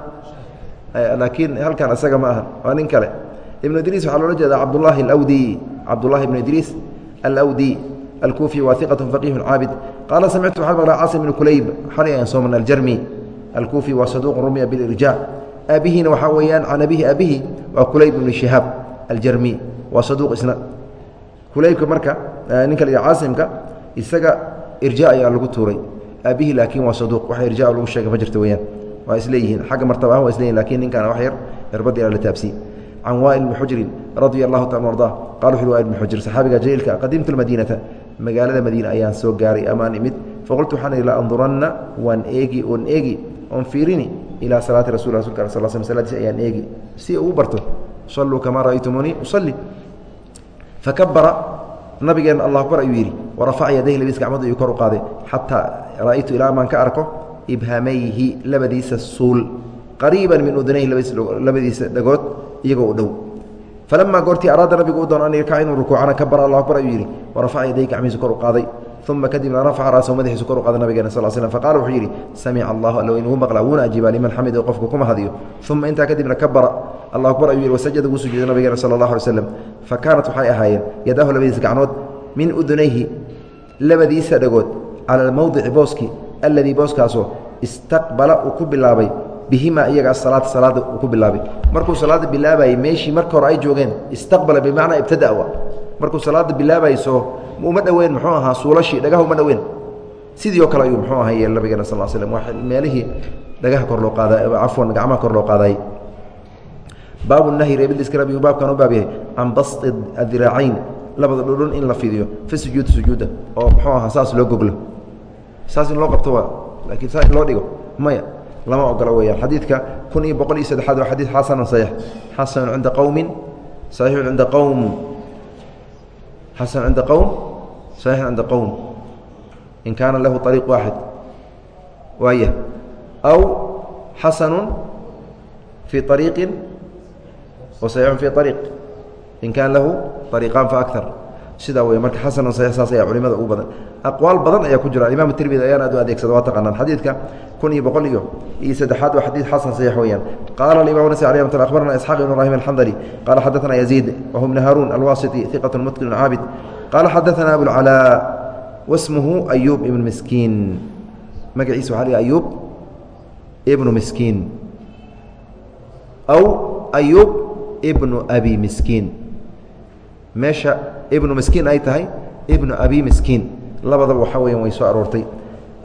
laakiin halkan isaga ma aha waa nin kale ibnu idriis waxaa loola jeeda cabdullahi alawdi cabdullahi ibnu idriis alawdi الكوفي واثقة فقيه عاaبد قال سمعت وa مقل cاaصم بن كلyب xalay aan soo marna الجرمي الكوفي waa صدوq رمya بالإرجاع aabihina waxaa weeyaan can abihi abihi waa كulayb بن شهاaب الجرمي waa صدوq isna kulaybka marka ninka l caasimka isaga irjاع ayaa lagu tuuray aabihi laakiin waa صدوq wax irjاع lagu sheega ma jirta weyaan waa isleeyihiin xagga martaba ahan wa isleyihin lakin ninkan wax yar erbadi la taabsiye can waئل بن xujri radي الlahu taala arضاه qal wuxu wail بن xujr saxaabiga jaliilka qadimtu اmadinata magaalada madiine ayaan soo gaaray amaan imid. Faqultu waxaan ihi la anduranna waan eegi oon eegi oon fiirini ilaa salaati rasul rasulka sal sl sladiis ayaan eegi. Si uu barto salluu kamaa ra'aytumuunii usalli. Fakabara nabigeena allah akbar ayuu yidhi warafaca yadayhi labadiis gacmood ayuu kor u qaaday xataa ra'aytu ilaa amaan ka arko ibhamayhi labadiisa suul qariiban min udunayhi labadiisa dhagood iyagoo u dhow falama goortii araada nabigu u doon an yarkaca inuu rukuucana kabara allah akbar ayuu yidhi warafaca yaday gacmihiisu kor u qaaday uma kadibna rafaca ra'sahu madaxiisu kor u qaaday nabigeena sal slm faqala wuxuu yidhi samica allahu alla inuu maqla wuuna ajiiba liman xamidu qofku kuma hadiyo uma intaa kadibna kabara allah akbar ayuu yidhi wasajada wuu sujuuday nabigeena sala allah alay slam fa waxay ahaayeen yadahu labadiisa gacnood min udunayhi labadiisa dhagood cala almowdici booski alladii booskaasoo istaqbala uu ku bilaabay bihima iyaga asalaata salaada uu ku bilaabay. Markuu salaada bilaabayey meeshii marka hore ay joogeen istaqbala bimacnaa ibtadaa wa markuu salaada bilaabayso uma dhoweyn muxuu ahaa suulashii dhagaha uma dhoweyn sidii oo kale ayuu muxuu ahaa yeel nabigeena sal slm waa meelihii dhagaha kor loo qaada cafwan gacmaha kor loo qaadayey baabu nahyi reebidiska nabigu baabkan u baab yahay can basti adiraacayn. Labada dhudhun in la fidiyo fi sujuudi sujuuda. Oo muxuu ahaa saas loo goglo. Saas in loo qabto waa laakiin saa in loo dhigo maya lama ogolo weyaan xadiidka kun iyo boqol iyo saddexaad waa xadiid xasanu saxiix. Xasanu cinda qowmin saxiixun cinda qowm xasan cinda qowm saxiix cinda qowm in kaana lahu ariiq waaxid. Waaya aw xasanu fii ariiqi wa saxiixun fii ariiq in kaana lahu ariiqaan fa akar sidaa wey marka xasanun saxiix saas ayaa culimada ugu badan. Aqwaal badan ayaa ku jira. Alimaam tirmidi ayaan aad u adeegsada waa taqaanaan. Xadiidka kun iyo boqol iyo iyo saddexaad waa xadiid xasan saxiix weeyaan. Qaala alimam nasi alay ramat akhbarana isxaq ibn ibrahim alxandari qaala xaddaana yaziid wahu bn haaruun alwasiti iqatun mutqinun caabid. Qaala xadaana abulcalaa wasmuhu ayuub ibnu miskiin. Magaciisa waxa la ayuub ibnu miskiin. Aw ayuub ibnu abi miskiin. Meesha ibnu miskiin ay tahay ibnu abi miskiin labadaba waxaa weya way soo aroortay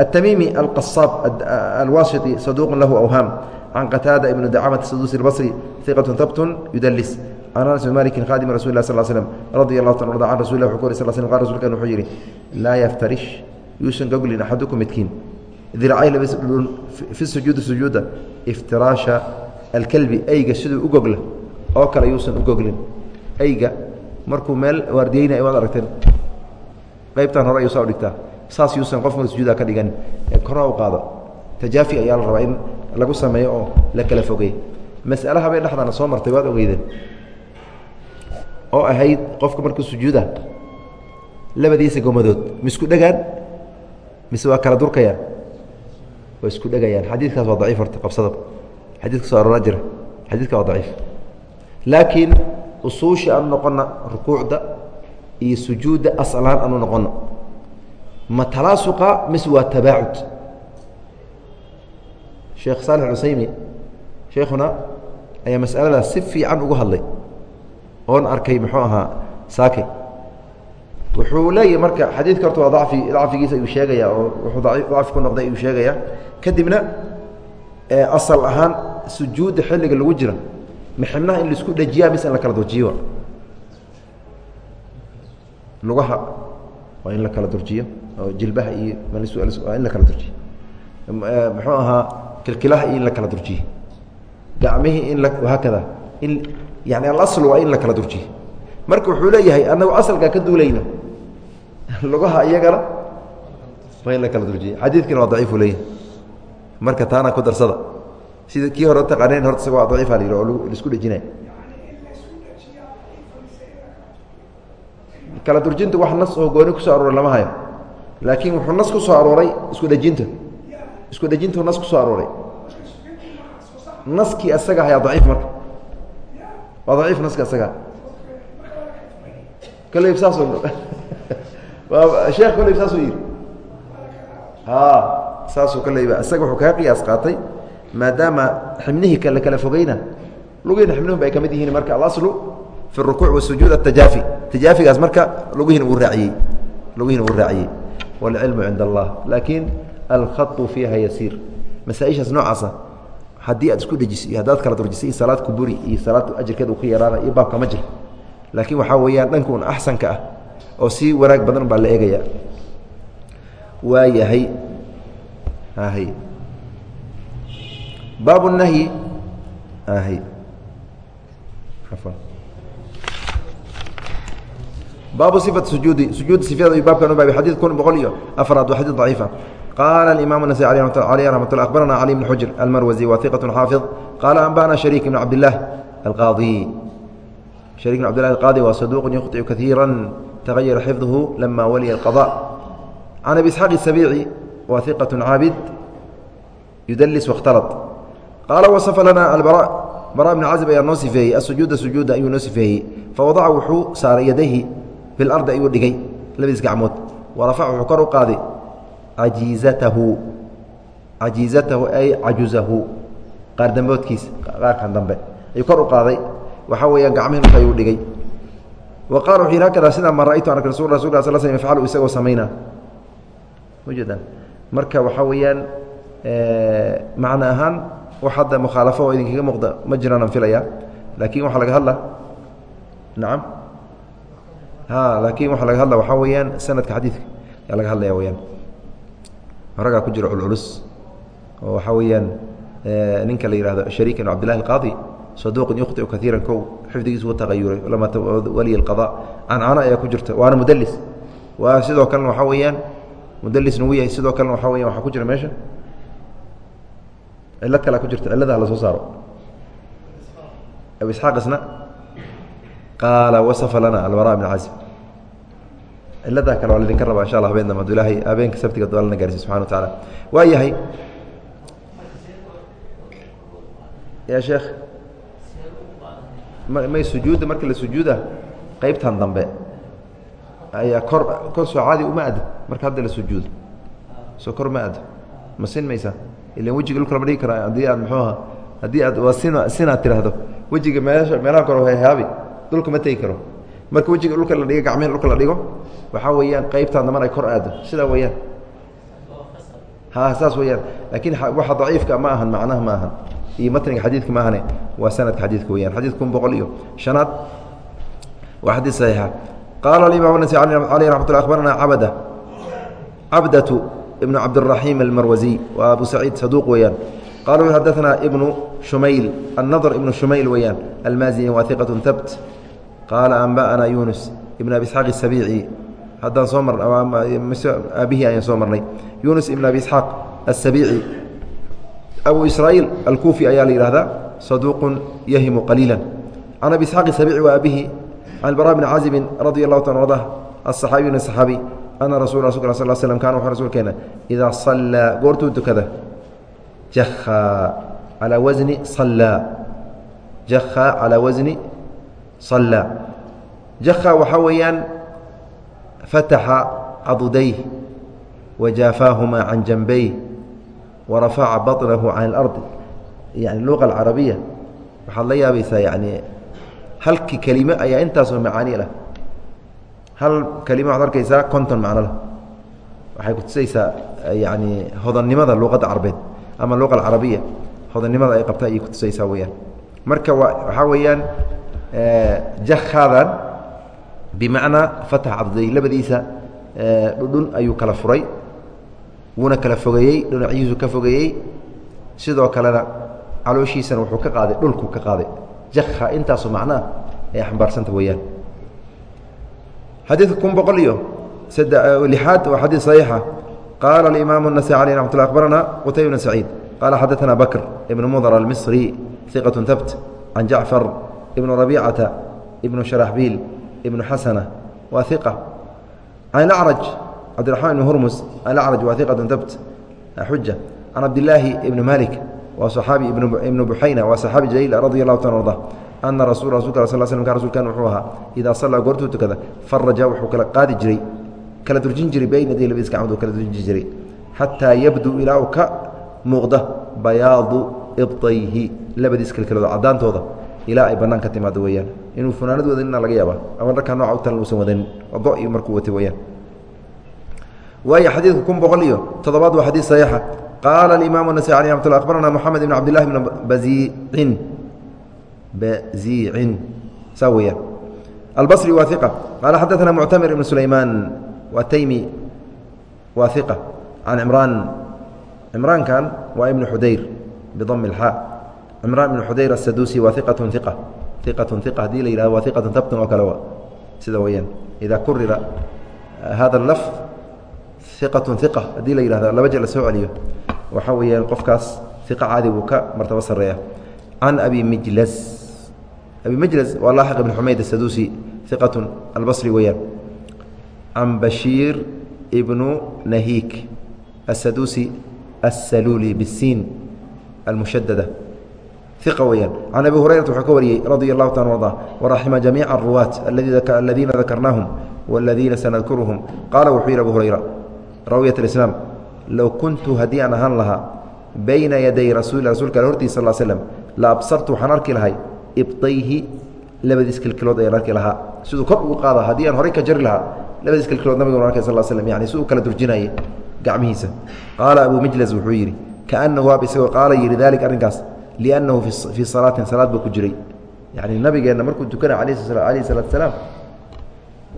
التmيمي القصاaب الwاسطي صدوq له أwهاm عن qتاaدة بن dcمة سدوس البصري ثقة ثبت يdلس عن أنس بن مالك khادم رsuل اه صل سلم رضي الله ت عن رsuل ه u صل سلم ق رsulkan وxuu yihi laa yftariش yuusan goglin أxaduكم midkiin dircay في السuجuudi sujuuda اftiraaشha الكلbi eyga siduu u gogla oo kale yuusan u goglin eyga markuu meel waardiyeynay waad aragteen. Qaybtan hore ayuu saa dhigtaa. Saas yuusan qofka sujuuda ka dhigan. Kora u qaado. Tajaafi ayaa la rabaa in lagu sameeyo oo la kala fogey mas'ale habeen dhexdaana soo martay waad ogeydeen. Oo ahayd qofka markuu sujuuda labadiisa gomadood ma isku dhegaan mise waa kala durkayaan? Waa isku dhegayaan xadiidkaas waa daciif horta qabsada xadiidka soo aroora jira. Xadiidka waa daciif laakiin usuushii aanu noqona rukuucda iyo sujuudda aslaan aanu noqono ma talaasuqa mise waa tabaacud. Sheekh saalix cusaymi sheekhuna ayaa masaladaas si fiican ugu hadlay. Oon arkay muxuu ahaa saake. Wuxuu leeyahy marka xadiidka horta waa dacfi dacfigiisa ayuu sheegaya oo wuxuu dacfi ku noqday ayuu sheegaya kadibna asal ahaan sujuudda xilliga lagu jira maxibnaha in la isku dhajiyaa mise in la kala durjiyo? Lugaha waa in la kala durjiyo oo jilbaha iyo in la kala durjiyo. Muxuu ahaa kilkilaha iyo in la kala durjiyo. Gacmihii in haakada in yani alasl waa in la kala durjiyo. Marka wuxuu leeyahay anagu asalkaa ka duulayna lugaha iyagana waa in la kala durjiyo. Xadiidkina waa daciifu leeyahay. Marka taana ku darsada sida kii hore taqaaneen horta isaga waa daciifa la yidhi oo la isku dhejinaya kala durjinta wax nas oo gooni ku soo arooray lama hayo. Laakiin wuxuu nas ku soo arooray isku dhejinta. Isku dhejintu nas ku soo arooray. Naskii asaga ayaa daciif marka. Waa daciif naska asaga. Kolleyb saas sheekh kolleyb saasuu yidhi a saasuu kolleyba isaga wuxuu kaga qiyaas qaatay maadaama xibnihii kala kala fogeyna lugihiina xibnuhu ba ay ka mid yihiin marka alaslu fi rukuuc wasujuud atajaafi tajaafigaas marka lugihiina uu raaciyey lugihiina uu raaciyey. Wاlcilmu cind allah laakiin alkhaطu fiiha yasiir. Masaaishaas noocaasa haddii aad isku dhejis iyo haddaad kala durjisay salaad kuburi iyo salaad ajirkeed uu ka yaraana iyo baabka ma jiro laakiin waxaa weeyaan dhanka un axsanka ah oo si wanaag badan baa la eegaya waa yahay hy baab الnahyi hy baabu صifaة sujuudi sujuud sifyada baabkan u baabay xadid kun boqol iyo afraad waa xadid ضaciifa qaala الimaam النasي alيه raxmat lla akhbarana cali bn xujr almarwaزي wa ثiqaة xaafiظ qaala anba'na shariik bn cabd الlah alqaadi shariik bn cbdillah alqaadi waa saduuq yukhطicu kaثiirا tagayara xifظhu lama waliya الqضاء can abi isxaaq الsabiici wa ثiqaة caabid yudlis واkhtalط qaala waصfa lana albara bara bn cazib ayaa noo sifeeyey asujuuda sujuuda ayuu noo sifeeyey fawadaca wuxuu saaray yadayhi fi lardi ayuu dhigay labadiis gacmood warafac wuxuu kor u qaaday ajiizatahu cajiizatahu ay cajuzahu qaar damboodkiisa qaarkan dambe ayuu kor u qaaday waxaa weeyaan gacmihi dhulka ayuu dhigay wa qala wuxuu yidhi hakada sidaa ma ra'aytu rasul rasulka sal sl yafcalu isagoo samaynaa ujeedaan marka waxaa weeyaan macna ahaan wax hadda mukhaalafo oo idinkaga muuqda ma jiraanaan filaya laakin waxaa laga hadla nacam a laakin waxaa laga hadla waxaa weeyaan sanadka xadiidka ayaa laga hadlaya weyaan ragaa ku jira culculus oo waxaa weeyaan ninka la yihahdo shariik ibn cabdillahi alqaadi saduuqin yukhtiu kaiira kow xifdigiisu u taqayuray lamaa waliy alqada cancano ayaa ku jirta waana mudelis waa sidoo kalena waxaa weeyaan mudelisna u yahay sidoo kalena waxaa weyan waxaa ku jira meesha cilad kalea ku jirta ciladaha la soo saaro. Abu isxaaq isna qaala wasafa lana albara bn casim ciladaa kale waa laydinka rabaa insha alla habeen dambe adu ilaahay habeenka sabtiga daalana gaarsiy subxana wa tacaala waa yahay ya sheekh may sujuudda marka la sujuuda qeybtan dambe ayaa kor kor soo caadi uma ado marka hadda la sujuudo soo kor ma ado ma sin maysa ilan wejiga dhulka lama dhigi karaa haddii aad muxuuha haddii aad waa sin sinaad tiraahdo wejiga meesha meelaha kor hehaabi dhulka ma tegi karo. Marka wejiga dhulka la dhigo gacmihi dhulka la dhigo waxaa weeyaan qeybtan dambana ay kor aado sidaa weeyaan. Ha saas weeyaan. Laakiin waxa daciifka ma ahan macnaha ma ahan. Iyo matniga xadiidka ma ahane waa sanadka xadiidka weyaan xadidka kun boqol iyo shanaad waa xadiid saxiixa. Qaala alimam nasi aleyh raxmat lla akhbarana cabda cabdatu ibnu cabdiraxiim almarwasiy waa abu saciid saduuq weeyaan qala u xadaثna ibnu shumayl annadr ibnu shumayl weeyaan almaazini waa iqat habt qaala anba'ana yunus ibn abi isxaaq الsabiici haddaan soo mar aabihii ayaan soo marnay yunus ibn abi isxaaq aلsabiici abu israa'iil alkuufi ayaa la yihahdaa saduuqu yahimu qaliila can abi isxaaq sabiici wa abihi can albara bni caazibin radi allahu ta arda asaxaabiyuna saxaabi ana rasul sal slm kana wuxuu rasuulkeena idaa sallaa goortuu tukada jahaa calaa wasni sallaa jahaa calaa wasni sallaa jahaa waxaa weeyaan fataxa cadudayh wa jaafaahumaa can janbayh warafaca baطnahu can اlardi yani luqa alcarabiya waxaad la yaabaysaa yani halki kelime ayaa intaasoo macaani lah hal kelime waxad arkaysaa konton macno lah waxay kutusaysaa yani hodannimada luqadda carabeed ama luqa alcarabiya hodannimada ay qabta ayay kutusaysaa weyaan marka waxaa weeyaan jakhadan bimacnaa fatax cabday labadiisa dhudhun ayuu kala furay wuuna kala fogeeyey dhinacihiisu ka fogeeyey sidoo kalena calooshiisana wuxuu ka qaaday dhulku ka qaaday. Jakha intaasu macnoah ay xambaarsanta weeyaan xadiidka kun boqol iyo lixaad waa xadiid صaxiixa qaala alimaamu النasي alيه raxmat lla akhbarana qutayb bn saciid qaala xadaثna bakr ibn mudr almisri iqaة habt can jacfar ibn rabicata ibn sharaxbiil ibn xasana waa iqa can acraj cbdiرaحman بn hurmus alacraj waa iqaة dabt xuja can cabdilaahi ibni malik waa صaxaabi ibnu buxayna waa صaxaabi jaliil radi الlahu ta arda ana rasu rasulka sl ka rasuulkan wuxuu ahaa idaa sallaa goortuu tukada faraja wuxuu kala qaadi jiray kala durjin jiray bayna yadayhi labadiis gacmood uu kala durjin jiray xataa yabduu ilaa uu ka muuqda bayaadu ibtayhi labadiis kelkelood caddaantooda ilaa ay bannaan ka timaado weeyaan inuu funaanad wadanina laga yaaba ama dharkaa nooca u talan uusan wadanin odo iyo markuu watay weeyaan waayo xadiidka kun boqol iyo toddobaad waa xadiis saxiixa qaala alimaamu nasayi alih ramat lla akbarana ibn cabdillahi bn baziicin baziicin saa weeyaan albasri waa iqa qaala xadaana muctamir ibn sulaymaan waa taymi waa iqa can cimraan cimraankan waa ibnu xudayr bidami اlxaa cimraan ibn xudayr asaduusi waa iqatun iqa iqatun iqa haddii la yihahdo waa iqatun tabtun oo kale wa sida weeyaan idaa kurira hada laf iqatun iqa haddii la yihahdo laba jer la soo celiyo waxaa weeyaan qofkaas iqa caadi buu ka martabo sareeya can abi mijlas abi majls waa laaxiq ibn xumayd asaduusi iqat albasri weeyaan can bashiir ibnu nahiik asaduusi asaluuli bisiin almushadada iqa weeyaan can abi hurayrata wuxuu ka wariyey radia allahu ta arda waraxima jamiica aruwaat aladiina dakarnaahum waladiina sanadkuruhum qaala wuxuu yidhi abu hurayra raawiyat alislaam low kuntu haddii aan ahaan lahaa bayna yaday rasul rasuulka hortiisa sl slm la absartu waxaan arki lahay ibطayhi labadiis kilkilood ayaan arki lahaa. Siduu kor ugu qaada haddii aan horey ka jari lahaa labadiis kilkilood nabiga arkay sal slm yani si kala durjinayay gacmihiisa. Qaala abu mijlas wuxuu yidhi kaanahu waab isagoo qaala yidhi dalik arrinkaas liannahu fii salaatin salaad buu ku jiray. Yani nabigeenna markuu tukana alayhi salaatu salaam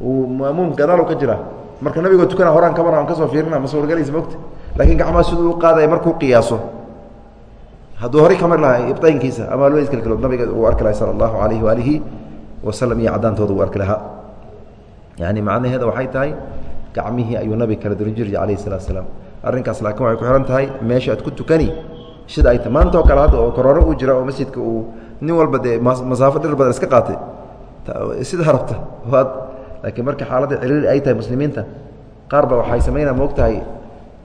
uu maamuum gadaal ka jira. Marka nabigoo tukana horaan ka mar aan ka soo fiirina ma suuragalaysa mogta laakiin gacmaha siduu u qaadaya markuu qiyaaso hadduu horey ka mari lahaa ibtaynkiisa ama labadiis kalkalood nabiga uu arki lahay sala allahu alayhi waalihi wasalam iyo caddaantooda uu arki lahaa. Yani macnaheeda waxay tahay gacmihii ayuu nabiga kala durin jiri alayh salatu salaam. Arrinkaas laakiin waxay ku xihan tahay meesha aad ku tukani sida ay ta maanta oo kale hadda oo kororo uu jira oo masjidka uu nin walba dee masaafo dhir badan iska qaatay. Sidaa rabta waad laakiin marka xaaladda ciriiri ay tahay muslimiinta qaar ba waxay samaynaa moog tahay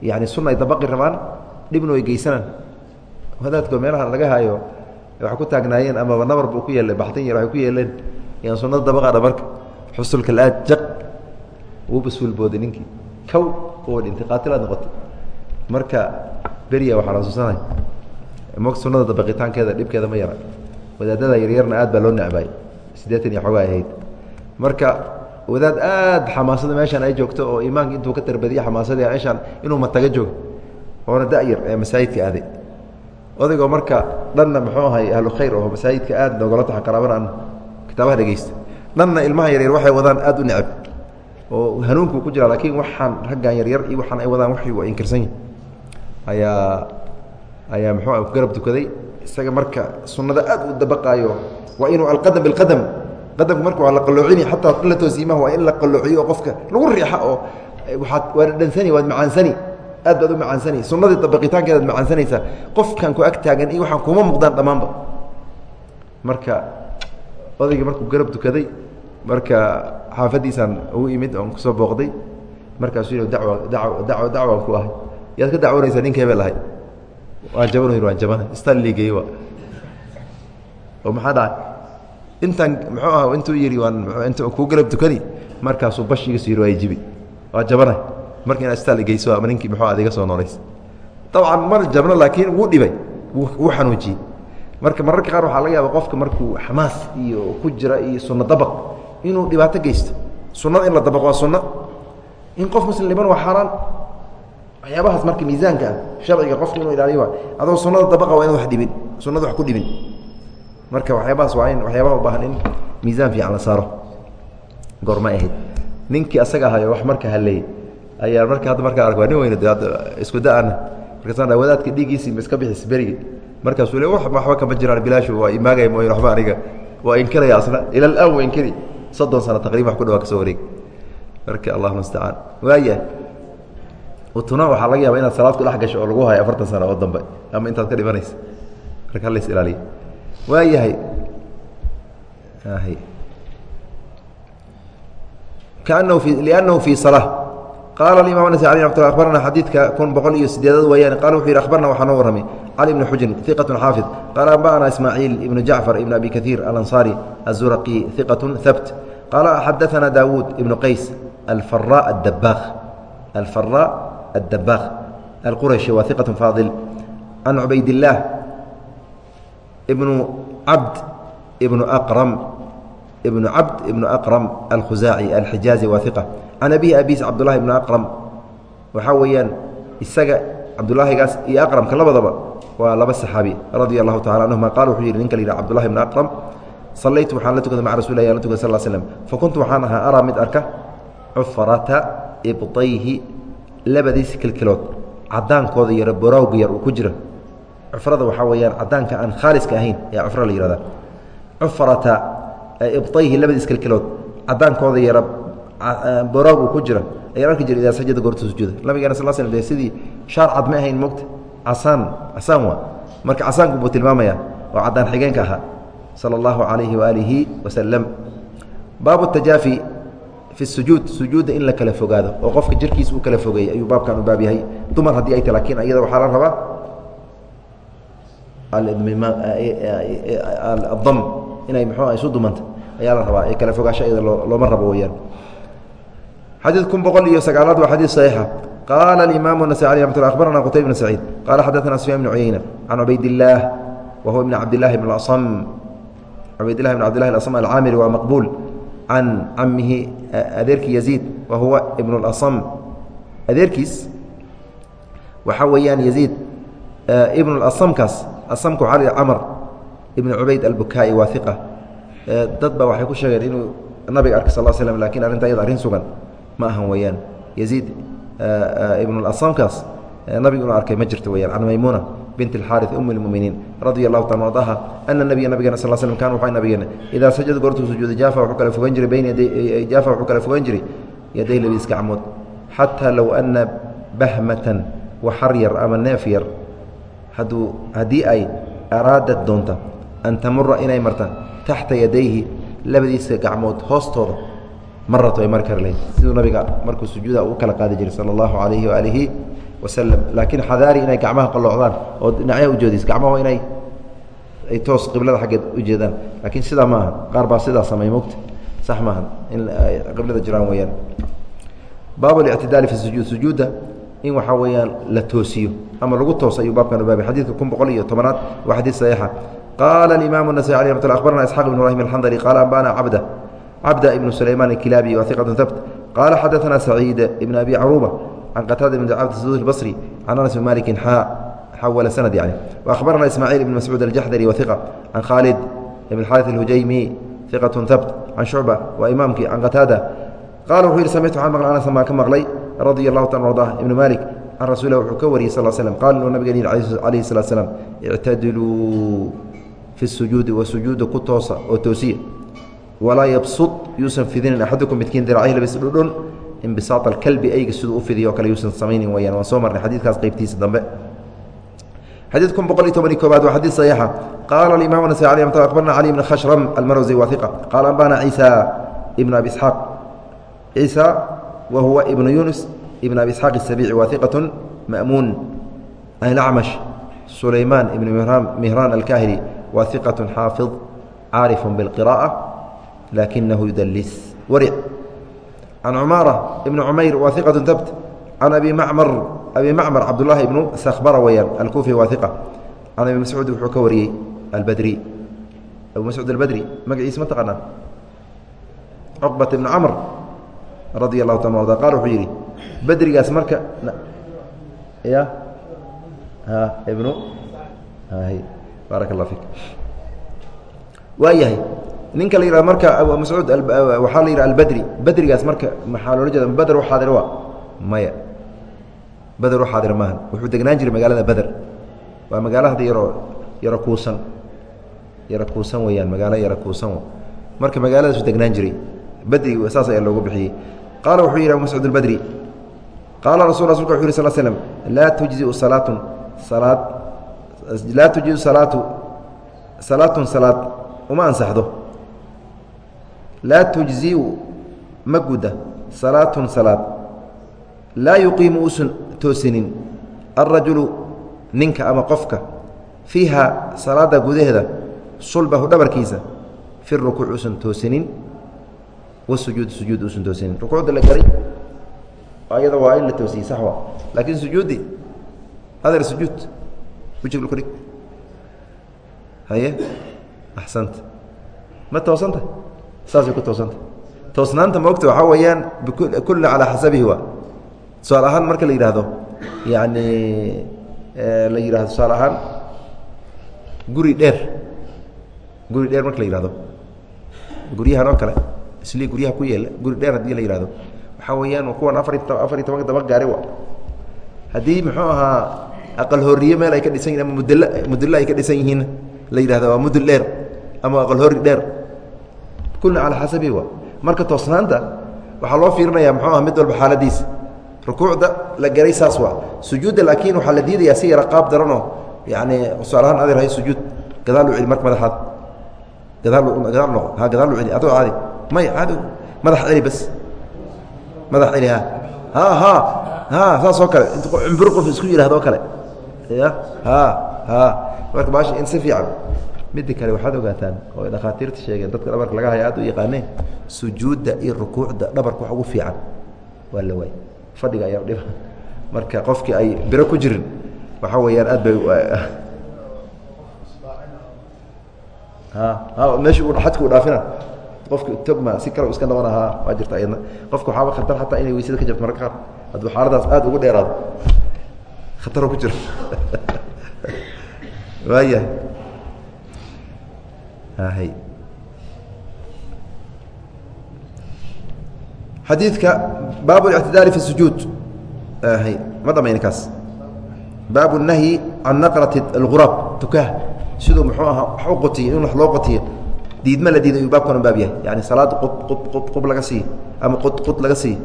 yani sunna ay dabaqi rabaan dhibna way geysanaan wadaadko meelaha laga haayo waxay ku taagnaayeen amaba nabar ku yeelay baxtin yar waxay ku yeeleen. Yaan sunnada dabaqaadha marka. Xusulka la-aad jaq. Wuuba suulbooday ninkii. Kow oo dhintay qaatilaad marka beriya waxaan xasuusanay mog sunnada dabaqitaankeeda dhibkeeda ma yara. Wadaadada yaryarna aad baa loo necbaay siddeetan iyo xoogaa ahayd. Marka wadaad aad xamaasada meeshaan ay joogto oo imaanka intuu ka tarbadiya xamaasadii meeshaan inuu mataga joogo oona da'yar ee masaajidka aaday odaygoo marka dhanna muxuu ahay ahlu khayr oo masaajidka aad noogala taxa qaraabana an kitaabaha dhegeysta dhanna ilmaha yaryar waxay wadaan aad u necab oo hanuunkuu ku jira laakiin waxaan raggan yaryar iyo waxaan ay wadaan waxii waa inkirsan yihiin ayaa ayaa muxuu ku garab tukaday isaga marka sunnada aad u dabaqaayo waa inuu alqadam bilqadam qadamku marka waa la qalloocini xataa la toosiimaha waa in la qalloociyo oo qofka lagu riixa oo waaad waad dhansani waad macaansani aad baad u macaansani sunnadii dabaqitaankeedaad macaansanaysaa qofkan ku ag taagan iyo waxaan kuma muuqdaan dhammaanba. Marka odaygii markuu garab tukaday marka xaafaddiisaan ugu imid oon ku soo booqday markaasuu yidhi dawa daw daw dacwaan ku ahay. Yaad ka dacwanaysaa ninkee bee lahay waan yidhi waan jabana stalligey wa oo maxaa dhacay intaan muxuu ah intuu yidhi waan inta kuu garab tukani markaasuu bash iga soo yidhi waa jibi waa jabana marka inaad stal geyso ama ninkii muxuu adiga soo noolays dabcan mar jabno laakiin wuu dhibay. Wuu xanuujiyey. Marka mararka qaar waxaa laga yaaba qofka markuu xamaas iyo ku jira iyo sunno dabaq inuu dhibaato geysto. Sunnada in la dabaq waa sunno. In qof muslim dhiban waa xaaraan waxyaabahaas marka miisaanka ah sharciga qofka inuu ilaaliyo waa adoo sunnada dabaqa waa inad wax dhibin sunnada wax ku dhibin. Marka waxyaabahaas waa in waxyaabaha u baahan in miisaan fiican la saaro. Goorma ahayd. Ninkii asaga ahayo wax marka haleeyey ayaa marka hadda markaa ark waa nin weyne isku da'ana markaasaan dha wadaadka dhiiggiisii ma iska bixis berigi markaasuu le waxba kama jiraan bilaashu waa imaagaya mooyn waxba aniga waa inkiraya asna ila alaan waa inkiri soddon sano taqriban wax ku dhawaa ka soo wareeg. Marka allahuma mustacaan waaya utuna waxaa laga yaaba inaad salaad ku dhex gasho oo lagu hayo afartan sano oo dambe ama intaad ka dhimanaysa marka halays ilaaliya waayahay kaanahu i liannahu fii salaa qaala ali mat abarna xadiidka kun boqol iyo sideedad weyaan qala wuxuu yidhi abarna waxaa noo warramay cali ibni xujrin iqatu xaafid qaala anba'ana ismaaciil ibnu jacfar ibn abi kaiir alanصari azuraqi iqatu habt qaala xadaana daawuud ibnu qays alfara adabaq alfara adabaq alqurashi waa iqat faadil can cubaydillaah ibnu cabd ibnu aqram ibnu cabd ibnu aqram alkhusaaci alxijaazi waa iqa can abihi abiis cabdullahi ibnu aqram waxaa weeyaan isaga cabdulaahigaas iyo aqramka labadaba waa laba saxaabi radia allahu tacala canhuma qala wuxuu yidhi ninka la yidhaha cbdullahi ibnu aqram sallaytu waxaan la tukaday maca rasul lah la tukada sal slm fakuntu waxaan ahaa araa mid arka cufrata ibطayhi labadiisi kilkilood cadaankooda yaro boroawga yar uu ku jira. Cufrada waxaa weeyaan cadaanka aan khaaliska ahayn ayaa cufro la yihahda cufrata ibطayhi labadiis kilkilood cadaankooda yaro boroawg uu ku jira ayaan arki jira idaa sajada goorta sujuuda. Nabigeena sal sl de sidii shaar cad ma ahayn mogta. Casaan casaan waa. Marka casaanku buu tilmaamaya oo cadaan xigeenka ahaa. Sala allahu calayhi waaalihi wasalam baabu tajaafi fi sujuud sujuudda in la kala fogaado oo qofka jirkiisa uu kala fogeeyey ayuu baabkan u baab yahay. Dumar haddii ay ta laakiin ayada waxaa la rabaa adam inay mxuu isu dumanta ayaa la rabaa ee kala fogaasho iyada looma rabo weyaan xadiid kun boqol iyo sagaalaad waa xadiid saxiixa qaala alimaamu nasaي mat abarana qutayb bn saciid qaala xadaثana sufyaan bn cuyeyna can cubaydillaah wa huwa ibn cabdillahi bn asm cubaydillahi bn cabdillahi asm alcaamiri waa maqbuul can camihi adeerkii yaziid wa huwa ibn اlasm adeerkiis waxaa weeyaan yaziid ibn اlasamkaas asamka waxaa la camr ibn cubayd albukaai waa iqa dad ba waxay ku sheegeen inuu nabiga arkay sal slm lakin arrinta iyada arrin sugan ma ahan weeyaan yaziid ibn اlasamkaas nabiga inuu arkay ma jirto weyaan can maymuna bint اxaariث um اlmuminiin radia اlahu ta ardaha ana nabiya nabigena sal slm kan waa nabigeena idaa sajada goortuu sujuuda jaafa wuxuu kala fogan jiray bayna jaafa wuxuu kala fogan jiray yaday labiis gacmood xataa low ana bahmatan waxar yar ama neef yar hadduu haddii ay araadad doonta an tamura inay marta taxta yadayhi labadiisa gacmood hoostooda marato ay mari kari lahayd. Siduu nabiga markuu sujuuda u kala qaadi jiray sala allahu calayhi waaalihi wasalam laakiin xadaari inay gacmaha qalloocdaan oo dhinacyaha ujeedis gacmaha inay ay toos qiblada xaggeed u laakiin sidaa ma aha qaar baa sidaa samey mogta sax maaha in qiblada jiraan weeyaan. Baab اlictidaali fi sujuud. Sujuudda in waxaa weeyaan la toosiyo ama lagu tooso ayuu baabkan ubaabay xadidka kun boqol iyo tobanaad waa xadiid saxiixa qaala imaamu النasai alي mat abarna isxaaq ibn ibrahim alxandli qaala ambana cabda cabda ibnu sulayman alkilaabi wa iqatu habt qaala xadaثana saciid ibn abi caruuba can qataada ibn cabd saud اbصri can anas bn maliki xaa xawala sanad yani وaأkhbarana ismaaciil ibn mascuud aljaxdari waثiqa can khaalid ibn xaariث اlhujaymi iqatu habt can shucba waa imaamkii can qataada qaala wuxuu yihi samictu waxaan maqlay anas maa ka maqlay radia allahu ta ardah ibnu malik can rasuulah wuxuu ka wariyey sal slm qaala inuu nabigeen yihi calayhi salatu slam ictadiluu fi sujuudi wa sujuuda ku toosa oo toosiya walaa yabsud yuusan fidinin axadukum midkiin diracahi labis dhudhun inbisaata alkalbi ayga siduu u fidiyo oo kale yuusan samaynin weyaan waan soo marnay xadiidkaas qaybtiisa dambe wa iqaة xaafid caarif biاlqirاءة lakinahu yudalis waric can cumaara ibn cumayr wa iqaة tabt can abi macmar abi macmar cabdulahi ibnu sakbara weyaan alkufi wa iqa can abi mascuud wuxuu ka wariyey albadri abu mascuud albadri magaciisa ma taqaanaa cuqbat ibn camr radia allahu taala arda qaal wuxuu yidhi badrigaas marka ya ibnu baaraka allah fik. Waa yahay ninka la yihahdo marka abu mascuud waxaa la yidhaha albadri. Badrigaas marka maxaa loola jeeda bader u xaadir wa maya. Beder u xaadir maaha wuxuu degnaan jiray magaalada beder waa magaalo yaroo yaro kuusan. Yaro kuusan weeyaan magaalo yaro kuusan marka magaaladaasu degnaan jiray. Badri saas ayaa loogu bixiyey. Qaala wuxuu yidhi abu mascuud albadri. Qaala rasul rasulka wuxu yih sl laa tujziu salaatun. Salaad laa tujziu salaatu salaatun salaad uma ansaxdo. Laa tujziu ma guda salaatun salaad. Laa yuqiimu usan toosinin alrajulu ninka ama qofka fiiha salaada gudaheeda sulbahu dhabarkiisa fi rukuuc usan toosinin wasujuud sujuud usan toosinin. Rukuucda la garay ayada waa in la toosiyey saxwa laakiin sujuudi adeer sujuud wejig ku dhig haye axsanta ma toosanta saasay ku toosanta toosnaanta maogta waxaa weeyaan bikulla calaa xasabihi waa tusaale ahaan marka la yidhaahdo yani la yidhahdo tusaale ahaan guri dheer guri dheer marka la yihahdo guryahan oo kale isli guryaha ku yeela guri dheer haddii la yihahdo waxaa weeyaan kuwan afar afar iyo tobanka daba gaari wa haddii muxuu ahaa aqal horiye meel ay ka dhisan yihiin ama mudl mudullo ay ka dhisan yihiin la yidhahdo waa mudul dheer ama aqal hori dheer. Kulna calaa xasabihi wa marka toosnaanta waxaa loo fiirinaya muxuu aha mid walba xaaladiisa rukuucda la garay saas waa. Sujuudda laakiin waxaa la diidayaa si yara qaab daranoo. Yani tusaalahaan adeer hay sujuud. Gadaal u celi marka madaxaad. Gadaal gadaal noqo. Ha gadaal u celi. Adoo caadi may caadi madax celi bas. Madax celi ha. Ha ha. Ha saas oo kale. Int cumbur qof isku yidhahdo o kale marka baasha in si fiican midda kale waxaad ogaataan oo dhakhaatiirta sheegeen dadka dhabarka laga haya aad u yaqaaneen sujuudda iyo rukuucda dhabarka wax ugu fiican. Waa la waay fadhiga ayaa dhiba. Marka qofkii ay biro ku jirin waxaa weeyaan aad bay meesha u xadka u dhaafina. Qofka togma si kale iska noqon ahaa waa jirta ayadna. Qofka waxaaba khatar xataa inay weysada ka jabto mararka qaar. Hadduu xaaladaas aad ugu dheeraado khataroo ku jiro waayahay hay xadiidka baab ااctidaali fi الsujuud ma dhamayna kaas baab الnahyi can naqrati اlquraab tukaha siduu muxuu ahaa wax u qotiyo in wax loo qotiyo diidma la diiday ayuu baabkan u baab yahay yani salaada qub qub qub qub laga siiy ama qud qud laga siiy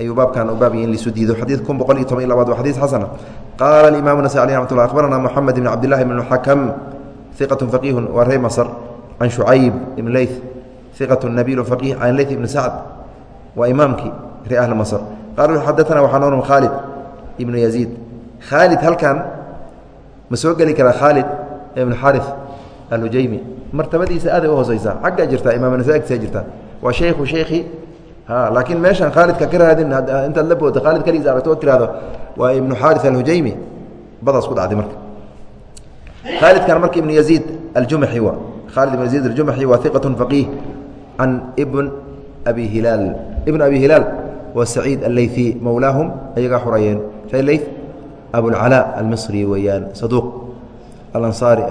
ayuu baabkan u baab in lisu diido. Xadiid kun boqol iyo toban iyo labaad waa xadiis xasana qaala alimamu nasai alih ramat llah akhbarana moxamed ibn cabdillahi ibn xakam iqatu faqihun waa ree masr can shucayb ibn leyth iqatu nabilu faqih can leyth ibn sacd waa imaamkii ree ahli masr qaaluu xadaana waxaa noorm khaalid ibnu yaziid. Khaalid halkan ma soo geli karaa khaalid ibn xari alhujaymi martabadiisa aaday u hooseysaa xaggaa jirtaa imaam nasa agtiisa jirtaa. Waa shaykhu shaykhi laakiin meeshaan khaalidka ka raadin intaad la booda khaalid kaligiis aragto oo tirahdo waa ibnu xari alhujaymi. Badaas ku dhacday marka. Khaalidkan marka ibnu yaziid aljumaxi waa khaalid ibn yaziid aljumaxi waa iqat faqiih can ibn abi hilaal ibn abi hilaal waa saciid alleyثi mowlaahum ayagaa xurayeen. Ree leyth abulcalaa almisri weeyaan saduuq. Alansaari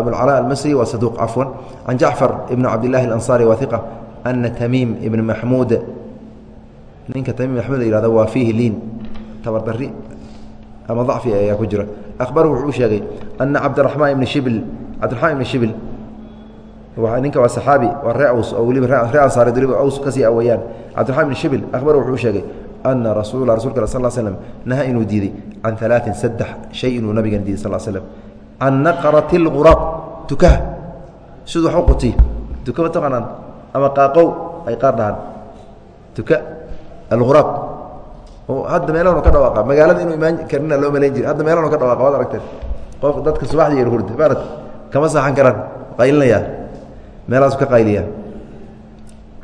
abulcalaa almisri waa saduuq cafwan can jacfar ibn cabdillahi alansaari waa iqa ana tamiim ibn maxmuud ninka tamiim maxmuud la yihahdo waa fiihi liin tabardari ama dacfi ayaa ku jira akhbaru wuxuu u sheegay ana cabdiraxmaan ibni shibil cabdiraxmaan ibni shibil ninka waa saxaabi waa ree aws oo weliba ree ansaari weliba aws ka sii aweyaan cabdiraxmaan ibni shibil akhbaru wuxuu u sheegay ana rasuula rasulka al sal slm naha inuu diiday can alaain saddex shay inuu nabigan diiday sal slm can naqrati اlquraab tukaha siduu wax u qotiy tuka ma ama qaaqow ay qaar dhahaan. Tuka alquraab hadda meelahanu ka dhawaaqa. Magaalada inuu imaan karina loo malayn jiri hadda meelahanu ka dhawaqa waad aragteen. Qof dadka subaxdii yar hurda maarad kama saaxan karaan qaylinaya meelahaasu ka qayliya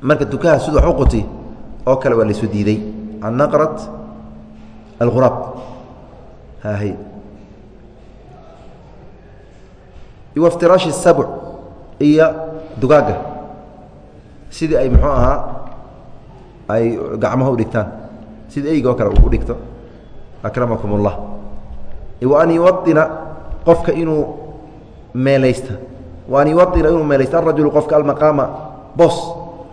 marka tukaha siduu qotiy oo kale waa laysu diiday. Can naqrat alquraab hahy waftiraashi sabc iyo dugaagga sidii ay muxuu ahaa ay gacmaha u dhigtaan. Sida eyga oo kale u dhigto. Akramakum اllah wa an yuwaina qofka inuu meelaysta. Wa an yuwaina inuu meelaysta. Arajulu qofka almaqaama bos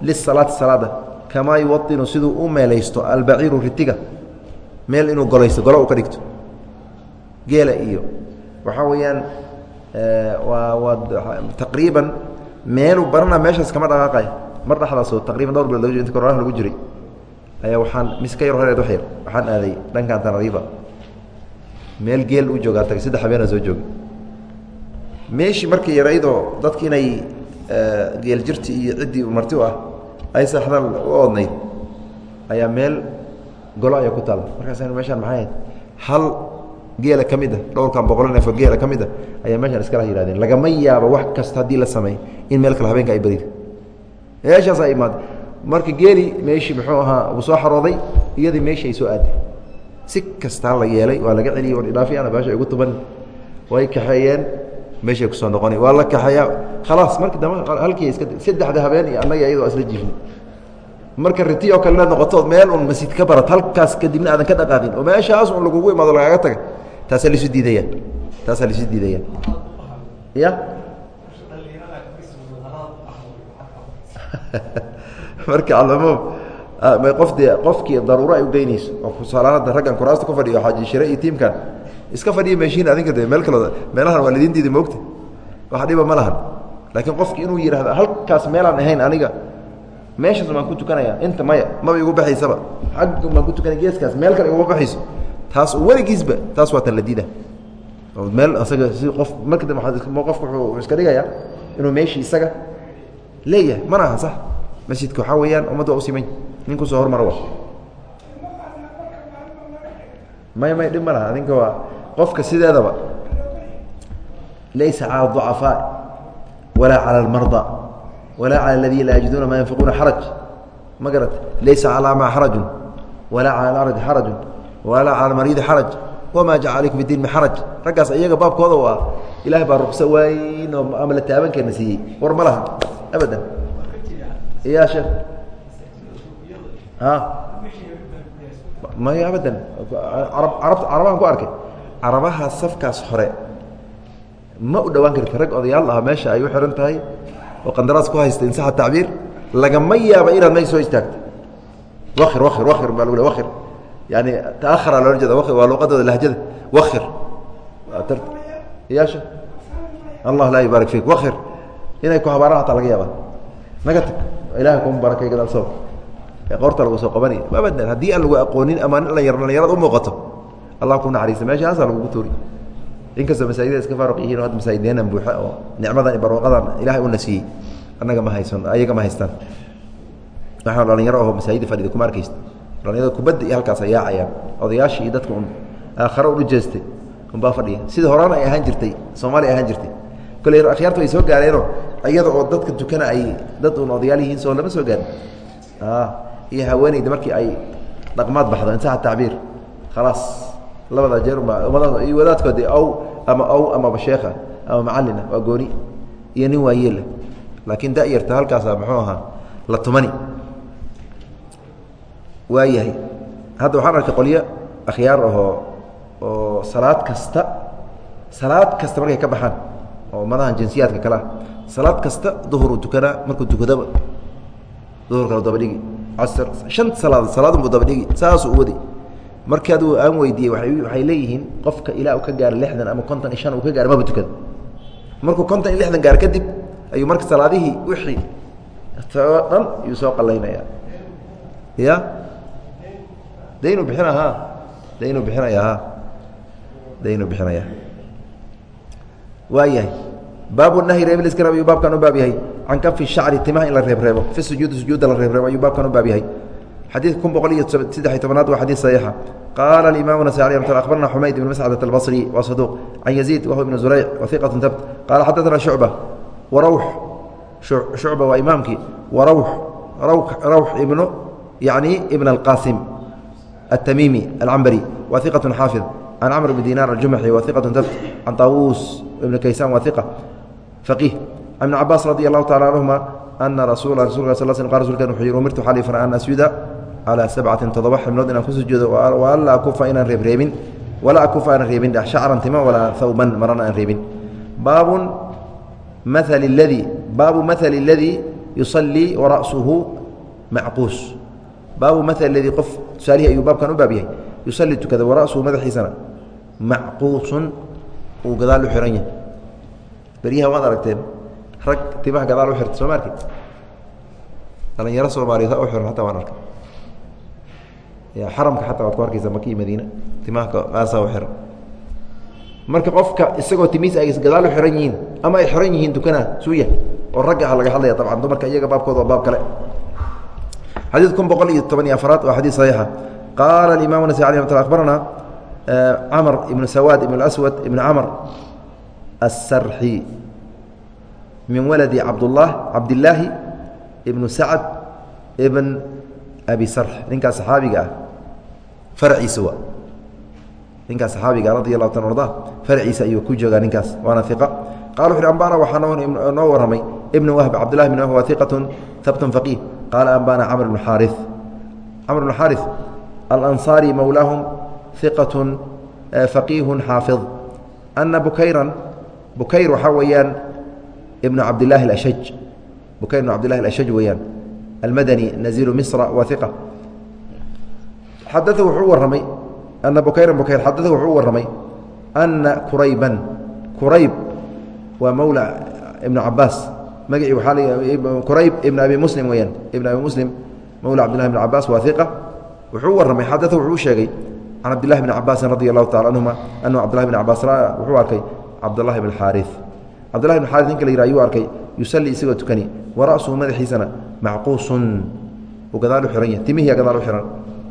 lisalaati salaada. Kamaa yuwainu siduu u meelaysto albaciiru ritiga. Meel inuu golaysto golo u ka dhigto. Geela iyo. Waxaa weeyaan waa waa taqriiban. Meeluu barana meeshaas kama dhaqaaqay mar dhexdaasoo taqriban dhowr bilood inta koronaha lagu jiray ayaa waxaan miska yar horeed wax yar waxaan aaday dhankan tanariiba meel geel u joogaa tagay saddex habeenaa soo joogay. Meeshii markii yaraydoo dadki inay geel jirti iyo ciddii marti u ah ay saxdaan u oodnayd. Ayaa meel golo ayaa ku taalla markaas meeshaan maxay ahayd? Hal geela ka a dhowrkan boqolo neefoo geela ka a ayaa meeshaan iskala yihahdeen lagama yaabo wax kasta haddii la sameey in meel kale habeenka ay badido meeshaasaa imaada marka geeli meeshii muxuu ahaa uu soo xarooday iyadii meeshii ay soo aaday si kastaa la yeelay waa laga celiyey wardhaafiyaana baasha ugu tuban. Way kaxeeyeen meeshay ku soo noqona waa la kaxeeyaa. Khalaas marka dambe halkii iska saddexda habeen iyo annaga iyadoo isla jiifnay marka riti oo kalena noqoto meel un masjid ka barat halkaas kadibna aadan ka dhaqaaqin. Oo meeshaas un lagugu imaado lagaaga taga taasaa laisu diidaya taasaa laisu diidaya ya marka alcumuum qof dee qofkii daruuro ay ugeynayso oo tusaalaanada raggan kuraasta ku fadhiyo xaaji shire iyo tiimkan iska fadhiya meeshiin adinka de meel kaloo meelahan waa lidin diida moogta wax dhiba ma lahan. Laakiin qofki inuu yidhahdo halkaas meelaan ahayn aniga meeshaas baan ku tukanaya inta maya maba igu baxaysaba. Xagga baan ku tukanaya geeskaas meel kale iguma baxayso. Taas weligiisba taas waa tan la diida. Oo meel isaga si qof marka dambe qofku wuxuu iska dhigayaa inuu meeshii isaga leeyahay mana aha sax masjidka waxaa weeyaan ummadda waa u simay nin kusoo hormara wa may may dhib ma laha adinka waa qofka sideedaba laysa cala الضucafaaء walaa calى اlmarضى walaa calى اladina laa yajiduuna ma yanfiquuna xaraj ma garat laysa calى ma xaraju walaa calى اlardi xaraju walaa calى mariidi xaraj wama jaca alaykum bdiin min xaraj raggaas iyaga baabkooda u ah ilahay baa rugso waayn oo ama la taabankeena siiyey war ma laha abadan ya sheekh a may abadan arab arab carabahan ku arkay carabaha safkaas hore ma u dhowaan karti rag odayaal ah meesha ay u xihan tahay oo qandaraas ku haysta insaxa tacbiir lagama yaaba inaad meesha soo istaagto wakir wakir wakir baa lagu wakir yani taahara loola jeeda wakir waa luqadooda lahjada wakir yaasha allah laa yubaarik fiik wakir inay ku habaaraan hataa laga yaaba. Naga tag kuma barakay gadaal soo. Qoorta lagu soo qabani abadan haddii aan lagu aqoonin ama nin dhalinyaro dhalinyarada u muuqato allah ku naxariista. Meeshaasa lagugu tuuri. Inkastoo masaajida iska faaruq yihiin o hadda masaajideenan buuxa oo nicmadan iyo barwaqadan ilahay una siiyey annaga ma haysan ayaga ma haystaan. Waxaa dhalinyaro aho masaajida fadhida kuma arkaysta dhalinyarada kubadda iyo halkaas ay yaacayaan. Odayaashii iyo dadka un aakhare ulu jeestay unbaa fadhiya. Sidii horaan ay ahaan jirtay soomaaliya ahaan jirtay. Kole akhyaartu ay soo gaareenoo iyada oo dadka tukana ay dad un odayaal yihiin soo lama soo gaarin iyo haweeneyda markii ay dhaqmaad baxdo intaha tacbiir. Khalaas labada jeer wadaadkoodi aw ama aw amaba sheekha ama macalina waa gooni iyo nin waayeela laakiin da'yarta halkaasa muxuu ahaa la tumani. Waayahay hadda waxaan arkay qolyo akhyaar ahoo oo salaad kasta salaad kasta markay ka baxaan oo madahan jinsiyaadka kale ah salaad kasta duhur uu tukanaa markuu tukadaba duhurkala dabadhigi casr shan salaadood salaadunbuu dabadhigi saasuu wadi. Markii adigu aan weydiiyey waxay leeyihiin qofka ilaa ka gaaro lixdan ama konton iyo shan uu ka gaaro maba tukada markuu konton iyo lixdan gaaro kadib ayuu marka salaadihii wixii oo dhan yuu soo qalaynaya ya? Daynuu bixina ha? Daynuu bixinaya ha daynuu bixinaya waayahay baabu nahyi reebliskana ayuu baabkan u baab yahay can kafi shacri timaha in la reebreebo fi sujuudi sujuudda la reebreebo ayuu baabkan u baab yahay xadiidka kun boqol iyo saddexiy tobanaad waa xadiid saxiixa qaala alimamu nasai alي mat akhbarna xumayd ibn mascadة albصri wa saduuq can yaziid wahuwa ibn zurayc wahiqat tabt qaala xadaثana shucba warawx shucba waa imaamkii warawx rawx ibnu yani ibn alqasim التmيمي العنبري wa ثiqة xاaفظ عن cمر بن ديناr الجuمحي wa ثiqة tbt عن طاwuس بن كayسان wa aqiih an ibn cabaas radi allahu tacala canhuma ana rasuula rasulka sal sl qal rsulkan umirtu waxaa an asjuda calaa sabcatin toddoba xibnood inaan ku sujuudo wa alla akufa inaan reebreebin walaa akufa aanan reebin dheh shacran tima walaa hawban marana aan reebin. Baabun maali ladii baabu maali aladii yusallii wara'suhu macquus baabu maali ladii qof tusaalihii ayuu baabkan u baab yahay. Yusallii tukada wara'suhu madaxiisana macquusun uu gadaal u xiran yahay beryaha waad aragteen rag timaha gadaal u xirta soo ma arki dhalinyaro soomaaliyeed ha u xihan hataa waan arkay xaramka xataa waad ku arkaysa maki madiina timaha aasaa u xihan marka qofka isagoo timiis ay gadaal u xihan yihiin ama ay xihan yihiin dukanaa suuya oo ragga ah laga hadlaya dabcan dumarka iyaga baabkooda baab kale. Xadiid kun boqol iyo toban iyo afaraad waa xadiid saxiixa. Qaala alimaam nasai alي mat abarana camr ibnu sawaad ibn aswad ibn camr asarxi min waladi cabdullah cabdillaahi ibnu sacd ibn abi sarx ninkaas saxaabiga ah farciisa waa ninkaas saxaabiga radi allahu ta arda farciisa ayuu ku joogaa ninkaas waana iqa qala wuxu ambana waxaa noo warramay ibn wahb cabdillahi bn wahb waa iqatun habtun faqiih qaala ambana camr bnu xaari camr bnu xaari alanصaari mowlaahum iqatun faqiihun xaafid ana bukayran bukayr waxaa weeyaan ibnu cabdillahi ashaj bukayr ibnu cabdillahi ashaj weeyaan. Almadani nazilu misra waa iqa xadaa wuxuu u ana bukayran bukayr xadaa wuxuu u ana kurayban. Kurayb waa mowla ibnu cabaas magacii waaa kurayb ibn abi muslim weyaan ibn abi muslim mowla cabdillahi bn cabaas waa wuxuu u xadaa wuxuu u sheegay can cabdillahi bni cabaasin radi allahu tacala canhuma anahu cabdillahi bn cabaas wuxuu arkay cabdullahi bn xaari cabdullahi bn xaari ninka la yih ayuu arkay yusalii isagoo tukani wara'suhu madaxiisana macquusun uu gadaal u xihan yahy timihiya gadaal u xihan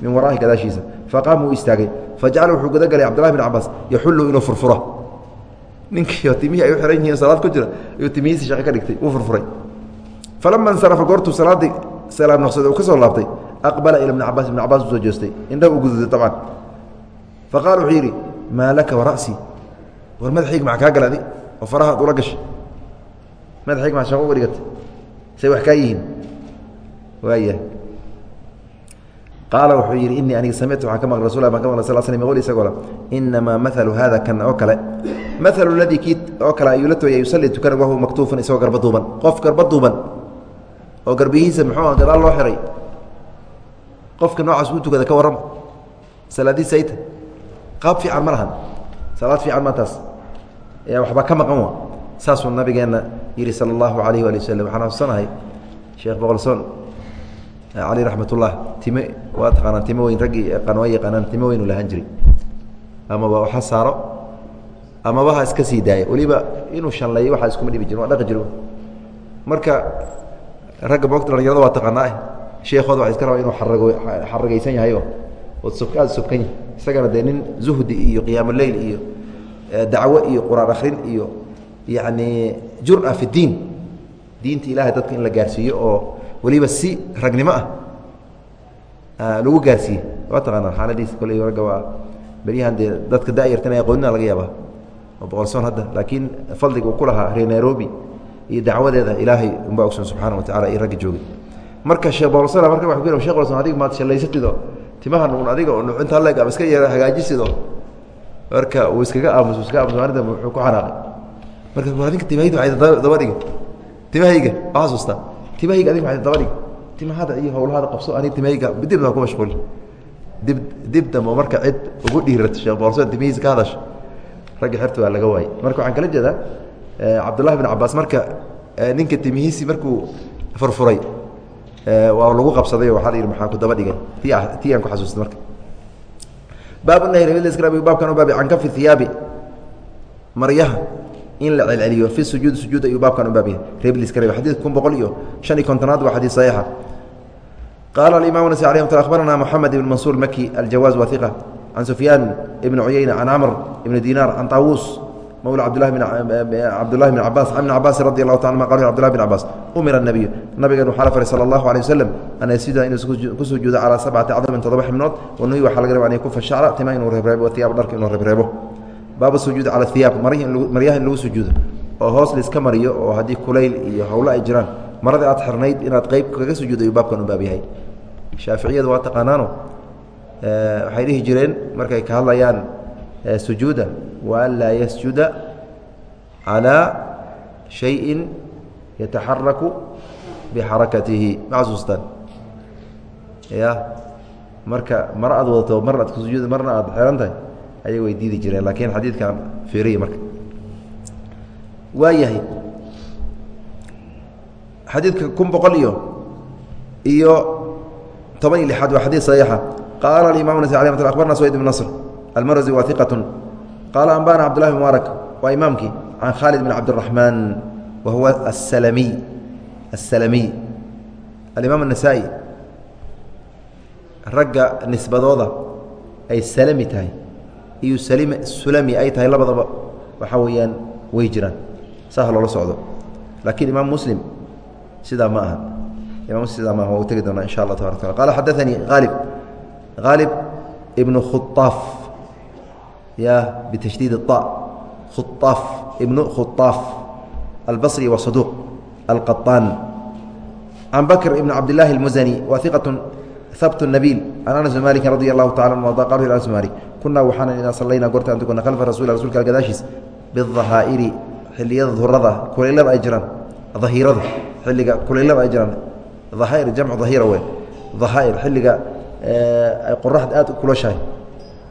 min waraahi gadaashiisa. Faqaama uu istaagay fajacala wuxuu gudagalay cabdullahi bn cabaas yaxullu inuu furfuro. Ninkiio timihii ay u xihan yihiin salaad ku jira ayuu timihiisi shaqo ka dhigtay uu furfuray. Falama insarafa goortuu salaaddii salaam noqsada uu ka soo laabtay aqbala ila bni cabaas ibn cabaas u soo joostay indhaha u gududay abcan faqala wuxuu yidhi maa laka wara'sii war madaxayga maxa kaa galadi oo farahaad ula gashay madaxayga maa shaqo uga dhigata say wax kaa yihiin? Waaya qaala wuxuu yidhi inii aniga samictu waxaan ka maqlay rasul baan ka maqlay sal slam qol isagoo le inamaa maalu hada kan oo kale. Maalu ladii kii oo kale ayuu la tooya yusalli tukana wahuwa maktuufun isagoo garba duuban. Qof garba duuban oo garbihiisa muxuu gadaal loo xihay qofka noocaas uu tukada ka warrama salaadiis ayta qaab fiican ma lahan salaad fiican ma taas waxba ka maqan wa saasuu nabigeenna yihi sala allahu alayh waali waslm waxaan xusanahay sheekh boqolson cali raxmatullah time waa taqaanaan timo weyn raggii waa yaqaanaan timo weynu lahaan jiray. Amaba waxa saaro amaba ha iska sii daaya weliba inuu shanleeyo waxaa iskuma dhibi jirin waa dhaqi jiro marka ragga boogta dhalinyarada waa taqaanaa sheekooda waa iska rabaa inuu arago xaragaysan yahayo ood aada subkan yahay isagana dee nin zuhdi iyo qiyaamuleyl iyo dacwo iyo qur'aan akhrin iyo yacni jura fi diin. Diinta ilahay dadka in la gaarsiiyo oo weliba si ragnimo ah lagu gaarsiiye waa taqaanaa xaaladiisa koley ragga waa beryahan dee dadka dayartan ee aqoonina laga yaabaa. Oo boqolsoon hadda laakiin fadliga uu ku lahaa reer nairobi iyo dacwadeeda ilaahay unbaa ogsoon subxaana wa tacala iyo ragga joogay. Marka sheekh boqolson marka wa ku shek bolson adiga maad shallaysatido timahan un adiga oo nucintaa leeg ama iska yara hagaajisido. Marka uu iskaga aamus iska aamus maalinta wuxuu ku xanaaqay. Marka adinka timahayda waxay daba dhiga timahayga waa xasuustaa timahayga adiga waxay daba dhiga timahada iyo howlahada qabso aniga timahayga dib baa ku mashquul dib dib dambe marka cid ugu dhiirato sheekh boqolson timihiisa ka hadasho. Ragga xerta waa laga waayey marka waxaan kala jeedaa cabdullahi bin cabaas marka ninka timihiisi markuu furfuray waa lagu qabsaday waxaa la yidhi maxaa ku daba dhigay ti tii aan ku xasuustay marka. Baabu nahyi baabkan u baabi can kafi hiyaabi maryaha in la celceliyo fi sujuudi sujuud ayuu baabkan u baabyahay reebliska reeb xadiid kun boqol iyo shan iyo kontonaad waa xadiid saxiixa. Qaala alimamu nasi alih mt akhbarana moxamed ibn mansuur maki aljawaaz wa hiqa can sufyaan ibn cuyeyna can camr ibn dinaar can taawuus mawla cabdulahi bn cabaas ibn cabaasi radi allahu ta anuma qal cbdullahi bn cabaas umira nabiyu nabigan waxaa la faray sala allahu alay waslem an yasjuda inuu ku sujuudo calaa sabcati cadmin toddoba xibnood wanuhi waxaa laga raba an yakufa shacra tima inuu reebreebo wahiyaab dharka inuu reebreebo baabu sujuudi cala hiyaab maryaha in lagu sujuudo oo hoos laiska mariyo oo haddii kulayl iyo howlo ay jiraan maradii aad xirnayd inaad qeyb kaga sujuudo ayuu baabkan u baab yahay. Shaaficiyadu waa taqaanaano waxay dhihi jireen markay ka hadlayaan sujuuda wa an laa yasjuda calىa shayin yataxaraku bixarakatihi ma xasuustaan ya marka maro aad wadato marna aad kusujuud marna aad xeran tahay ayay way diidi jireen lakiin xadiidkan fiiriya marka waa yahay xadiidka kun boqol iyo iyo toban iyo lixaad waa xadiid saxiixa qaala alي mt abarna swayd bn nasr almarzi wa iqat qaala ambana cabdullahi bn mubaarak waa imaamkii can khaalid bn cabdiraxmaan wa huwa asalamiy asalamiy alimaam الnasaa-i ragga nisbadooda ay salami tahay iyo salim sulami ay tahay labadaba waxaa weeyaan way jiraan saas loola socdo laakiin imaam muslim sidaa ma aha imam muslim sidaa ma aha waa u tegi doonaa insha allah tabarak taala qala xadaanii haalib haalib ibnu khuaaf ya bitashdiid الطa khuaaf ibnu khuaaf albصri wa saduuq alqaطaan can bakr ibn cabdillaahi اlmusani wa iqaة habt nabiil can anas malik radi allahu taala an arda qal anas malik kunaa waxaana idaa sallaynaa goorta an tukuna khalfa rasul rasulka gadaashiis bidahaa'iri xilliyada durada kulaylada ay jiraan dahiirada xilliga kulaylada ay jiraan dahaa'ir jamcu dahiira wey dahaa'ir xilliga ay qoraxda aad u kuloshahay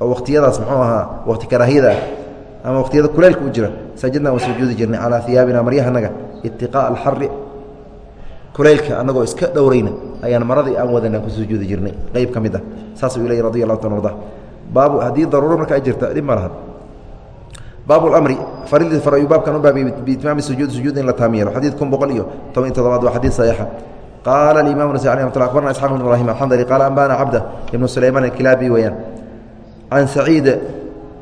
oo wakhtiyadaas muxuu ahaa wakti karaahiyada ah ama wakhtiyada kulaylka u jira sajadna waan sujuudi jirnay calaa hiyaabina maryahanaga itiqaa'a alxari kulaylka annagoo iska dhowrayna ayaan maradii aan wadanaan ku sujuudi jirnay. Qeyb ka mid ah. Saasuu ilay radi allahu ta arda baabu haddii daruuro marka ay jirta dhib ma lahan faridii far ayuu baabkan u baabiyey biitmaami sujuud sujuud in la taam yeelo xadiid kun boqol iyo toban iyo todobaad waa xadiid saxiixa. Qaala alimamu nasa alي mat abarna isxaq bn ibrahim alxandali qaala ambana cabda ibnu sulaymaan alkilaabi weeyaan can saciid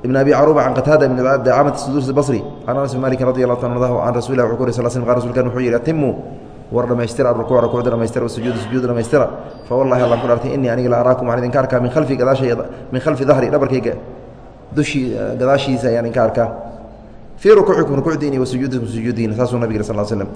ibn abi caruba can qataada ibn dacamati suduus basri can anas bn maliki radi allahu ta ardah can rasul ku uri sal sl rsulkan wuxuu yihi atimuu war dhamaystira arukuuc rukuucda dhamaystira wasujuud sujuud dhamaystira fa wallahi allan ku dhaartay innii aniga la araakum waxaan idinka arkaa min khalfi gadaashay min khalfi dahri dhabarkayga dushii gadaashiisa ayaan idinka arkaa fii rukuucikum rukuucdiini wa sujuudikum sujuudiina saasuu nabig yiri sal l slm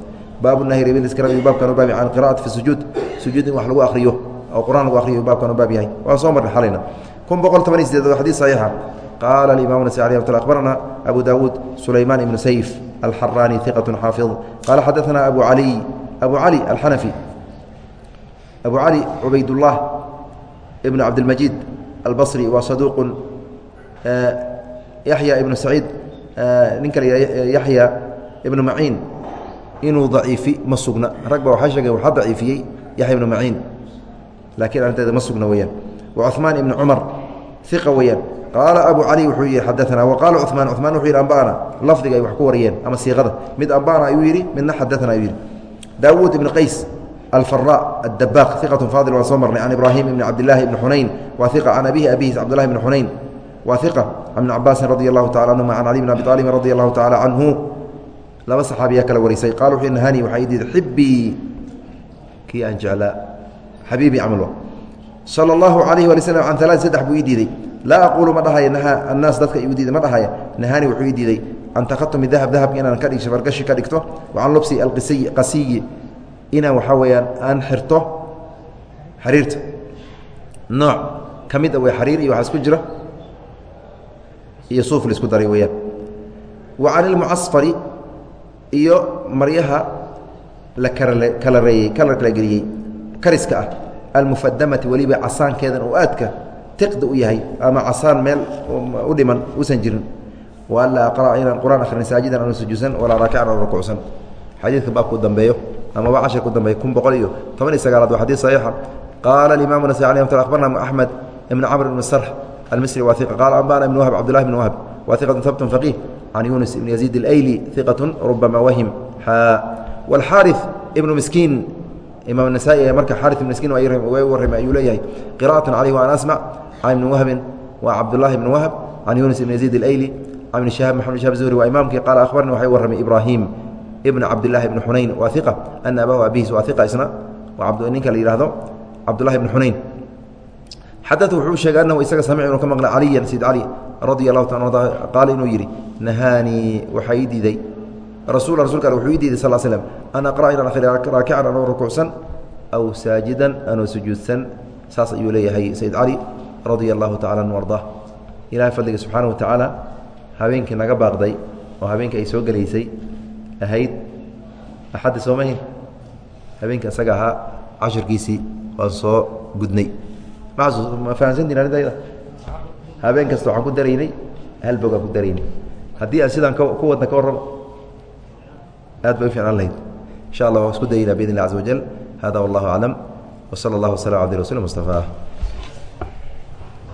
baabu nahyi rebiliskara baabkan u baab can qira'ati fi sujuud sujuud in wax lagu akhriyo oo qur'aan lagu akhriyo baabkan u baab yahay waan soo marnay xalayna kun boqol toban iyo sideed waa xadiid saxiixa. Qaala alimamu nasi alih mat akhbarana abu daawuud sulaymaan ibnu sayf alxaraani iqat xaafid qaala xadaana abu caliy abu cali alxanafi abu cali cubaydullah ibnu cabdilmajiid albصri waa saduuqu yaxya ibnu saciid ninka yaxya ibnu maciin. Inuu daciifi ma sugna. Rag ba waxaa sheegeen waxaa daciifiyey yaxya ibnu maciin. Laakiin arrinteeda ma sugna weyaan wacumaan ibni cumar iqa weyaan qaala abu cali wuxuu yihi xadaanaa waqaala cumaan cumaan wuxuu yidhi amba'ana lafdiga ay wax ku wariyeen ama siiqada mid amba'ana ayuu yidhi midna xadaana ayuu yidhi. Daawuud ibni qays alfaraa addabaaq iqatun faadil waan soo marnay. Can ibraahim ibni cabdilaahi ibni xunayn waa iqa can abihi abihiis cabdillahi ibni xunayn waa iqa can ibni cabaasin radi allahu tacala canhuma can cali bn abi aalibin radi allahu tacala canhu laba saxaabiyaa kala warisay qaala wuxuu nahani waxaa idiid xibbii kii aan jeclaa xabiibii camal sala allahu calayhi wali slm can alaad saddex buu ii diiday. Laa aquulu ma dhahaya nahaa annaas dadka igu diiday ma dhahaya nahani wuxuu ii diiday can takhatumi dahab dahabka inaan ka dhig fargashi ka dhigto wa lubsi alqisiy qasiyi inaan waxaa weeyaan aan xirto xariirta. Nooc ka mid a way xariir iyo waxaa isku jira iyo suuf la isku daray weyaan wa can ilmucasfari iyo maryaha la kala kalareeyey kala kala geliyey kariska ah almufadamati weliba casaankeedan oo aadka tiqda u yahay ama casaan meel u dhiman uusan jirin wa anlaa aqra'a inaan qur-aan akhrin saajidan aanu sujuudsan walaa raakican aanu rukuucsan xadiidka baabka u dambeeyo amaba cashirka u dambeeya kun boqol iyo toban iyo sagaalaad waa xadiid saxiixa qaala alimamu nasai alih mt abarna axmed ibn camr ibn sarx almisri waa iqa qaala anbana ibn wahb cabdullahi ibn wahb waa iqatun habtun faqiih can yunis ibn yaziid اlayli iqatun rubama wahim xaa wاlxaariث ibnu miskiin imaam nasaa-i marka xaari ibn way warramay ayuu leeyahay. Qira'atan calayh waan asmac can ibni wahbin waa cabdullahi ibni wahb can yunis ibn yaziid اlayli can ibni shahab maxamed shahab zuhri waa imaamkii. Qaala akhbarni waxay warramay ibraahim ibn cabdillahi ibni xunayn waa iqa ana abahu abihiis waa iqa isna waa ninka la yihahdo cabdullahi ibni xunayn xadada wuxuu sheegay anahu isaga samic inuu ka maqlay caliyan sayd cali radia allahu ta qaala inuu yidhi nahaanii waxaa ii diiday rasul rasulka wuxuu ii diiday sal slm an aqra' inaan akhriya raakican anoo rukuucsan aw saajidan anoo sujuudsan. Saas ayuu leeyahay sayd cali radia allahu tacala an ardaa ilahay fadliga subxaana wa tacaala habeenkii naga baaqday oo habeenkii ay soo gelaysay ahayd axadda soomahin habeenkii isaga ahaa cashirkiisii waan soo gudnay. Ma habeen kasta waxaan ku daraynay hal ku daraynay. Haddii aan sidaan ku wadna ka warramo aad bay u ficnaan lahayd. Insha allah waan isku dayaynaa biidn illah caza wajal hada wallahu aclam wsala allah waslm abdi rasul mustafaah